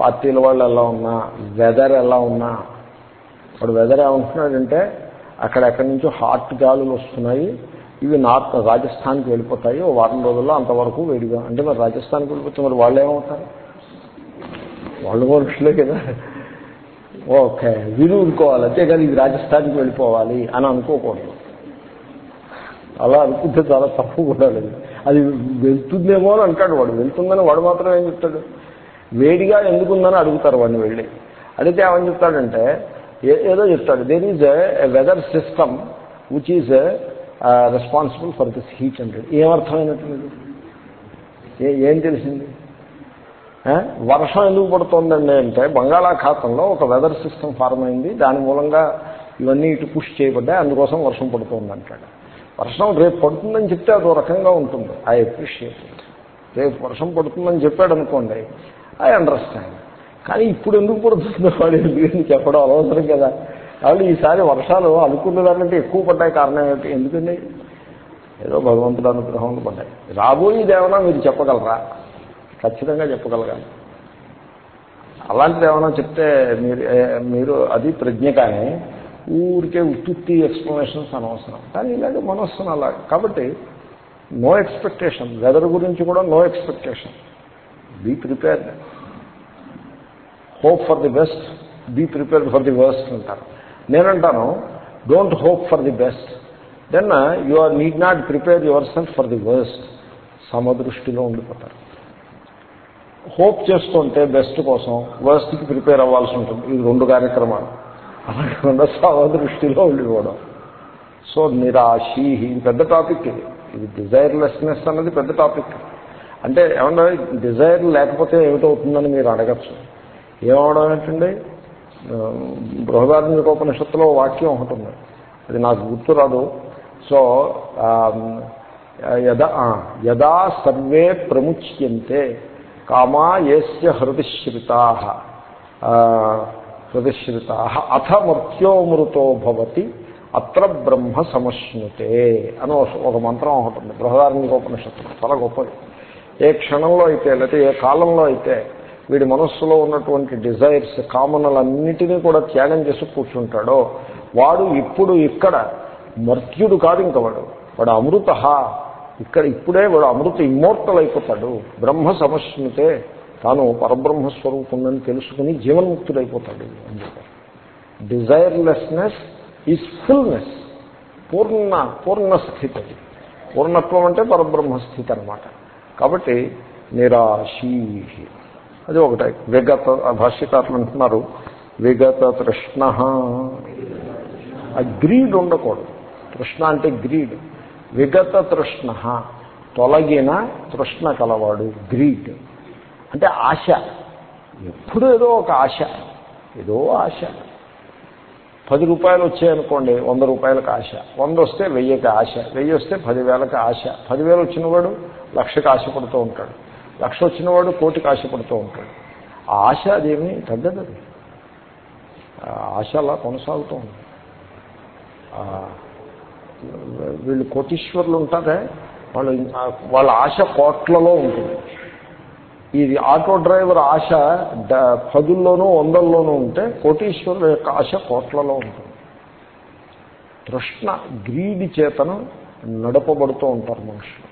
పార్టీల వాళ్ళు ఎలా ఉన్నా వెదర్ ఎలా ఉన్నా వాడు వెదర్ ఏమంటున్నాడంటే అక్కడ ఎక్కడి నుంచో హాట్ గాలులు వస్తున్నాయి ఇవి నార్త్ రాజస్థాన్కి వెళ్ళిపోతాయి. ఓ వారం రోజుల్లో అంతవరకు వేడిగా అంటే మరి రాజస్థాన్కి వెళ్ళిపోతే మరి వాళ్ళు ఏమవుతారు? వాళ్ళు మనుషులే కదా. ఓకే. వీరు ఊరుకోవాలి. అంతేకాదు ఇది రాజస్థాన్కి వెళ్ళిపోవాలి అని అనుకోకూడదు. అలా అనుకుంటే చాలా తప్పు కూడా లేదు. అది వెళ్తుందేమో అని అంటాడు వాడు. వెళ్తుందని వాడు మాత్రం ఏం చెప్తాడు? వేడిగా ఎందుకుందని అడుగుతారు వాడిని వెళ్ళి. అడిగితే ఏమని చెప్తాడంటే ఏ- ఏదో చెప్తాడు. There is a weather system which is responsible for this heat అంటాడు ఏమర్థమైనట్లేదు ఏ ఏం తెలిసింది? వర్షం ఎందుకు పడుతోందండి అంటే బంగాళాఖాతంలో ఒక వెదర్ సిస్టమ్ ఫార్మ్ అయింది. దాని మూలంగా ఇవన్నీ ఇటు పుష్ చేయబడ్డాయి. అందుకోసం వర్షం పడుతోంది అంటాడు. వర్షం రేపు పడుతుందని చెప్తే అదో రకంగా ఉంటుంది. ఐ అప్రిషియేట్ రేపు వర్షం పడుతుందని చెప్పాడు అనుకోండి ఐ అండర్స్టాండ్ కానీ ఇప్పుడు ఎందుకు పడుతుందో వాడు ఎందుకు చెప్పడం అవసరం కదా. కాబట్టి ఈసారి వర్షాలు అనుకున్న దానికంటే ఎక్కువ పడ్డాయి కారణం ఏమిటి? ఎందుకండి? ఏదో భగవంతుడు అనుగ్రహంలో పడ్డాయి. రాబోయేదేమన్నా మీరు చెప్పగలరా? ఖచ్చితంగా చెప్పగలగాలి. అలాంటిది ఏమైనా చెప్తే మీరు మీరు అది ప్రజ్ఞ కానీ ఊరికే ఉత్తుత్తి ఎక్స్ప్లెనేషన్స్ అనవసరం. కానీ ఇలాగే మనస్సును అలా కాబట్టి నో ఎక్స్పెక్టేషన్. వెదర్ గురించి కూడా no expectation. Be prepared. Hope for the best. Be prepared for the worst అంటారు. నేనంటాను don't hope for the best then you are need not prepare yourself for the worst సమదృష్టిలో ఉండిపోతారు. హోప్ చేస్తుంటే బెస్ట్ కోసం వర్స్ట్కి ప్రిపేర్ అవ్వాల్సి ఉంటుంది. ఇది రెండు కార్యక్రమాలు. అలాగే సమదృష్టిలో ఉండిపోవడం. సో నిరాశీ ఇది పెద్ద టాపిక్ ఇది. ఇది డిజైర్లెస్నెస్ అన్నది పెద్ద టాపిక్ అంటే ఏమన్నా డిజైర్ లేకపోతే ఏమిటవుతుందని మీరు అడగచ్చు. ఏమవడం ఏంటండి? బృహదార్మికోపనిషత్తులో వాక్యం ఒకటి ఉంది. అది నాకు గుర్తురాదు సో యదా యదా సర్వే ప్రముచ్యంతే కామా ఏస్య హృదిశ్రితా హృదిశ్రితా అథ మృత్యోమృతో భవతి అత్ర బ్రహ్మ సమశ్నుతే అని ఒక- ఒక మంత్రం ఒకటి ఉంది. బృహదార్మికోపనిషత్తు చాలా గొప్పది. ఏ క్షణంలో అయితే లేకపోతే ఏ కాలంలో అయితే వీడి మనస్సులో ఉన్నటువంటి డిజైర్స్ కామనలన్నిటినీ కూడా త్యాగం చేసి కూర్చుంటాడో వాడు ఇప్పుడు ఇక్కడ మర్త్యుడు కాదు ఇంక వాడు. వాడు అమృత. ఇక్కడ ఇప్పుడే వాడు అమృత ఇమ్మోర్టల్ అయిపోతాడు. బ్రహ్మ సమస్యతే తాను పరబ్రహ్మస్వరూపుణ్ణని తెలుసుకుని జీవన్ముక్తుడైపోతాడు. అని చెప్పారు డిజైర్లెస్నెస్ ఈజ్ ఫుల్నెస్ పూర్ణ పూర్ణస్థితి పూర్ణత్వం అంటే పరబ్రహ్మ స్థితి అనమాట కాబట్టి నిరాశీ అది ఒకటి. విగత భాష్యకారులు అంటున్నారు విగత తృష్ణ. ఆ గ్రీడ్ ఉండకూడదు. తృష్ణ అంటే గ్రీడ్. విగత తృష్ణ. తొలగిన తృష్ణ కలవాడు గ్రీడ్. అంటే ఆశ. ఎప్పుడు ఏదో ఒక ఆశ. ఏదో ఆశ. పది రూపాయలు వచ్చాయనుకోండి వంద రూపాయలకు ఆశ. వంద వస్తే వెయ్యికి ఆశ. వెయ్యి వస్తే పదివేలకు ఆశ. పదివేలు వచ్చినవాడు లక్షకు ఆశపడుతూ ఉంటాడు. లక్ష వచ్చినవాడు కోటికి ఆశపడుతూ ఉంటాడు. ఆ ఆశ అదేమి తగ్గదు అది ఆ ఆశ అలా కొనసాగుతూ ఉంది. వీళ్ళు కోటీశ్వర్లు ఉంటారే వాళ్ళు వాళ్ళ ఆశ కోట్లలో ఉంటుంది. ఇది ఆటో డ్రైవర్ ఆశ పదుల్లోనూ వందల్లోనూ ఉంటే కోటీశ్వరుల యొక్క ఆశ కోట్లలో ఉంటుంది. తృష్ణ గ్రీడి చేతను నడపబడుతూ ఉంటారు మనుషులు.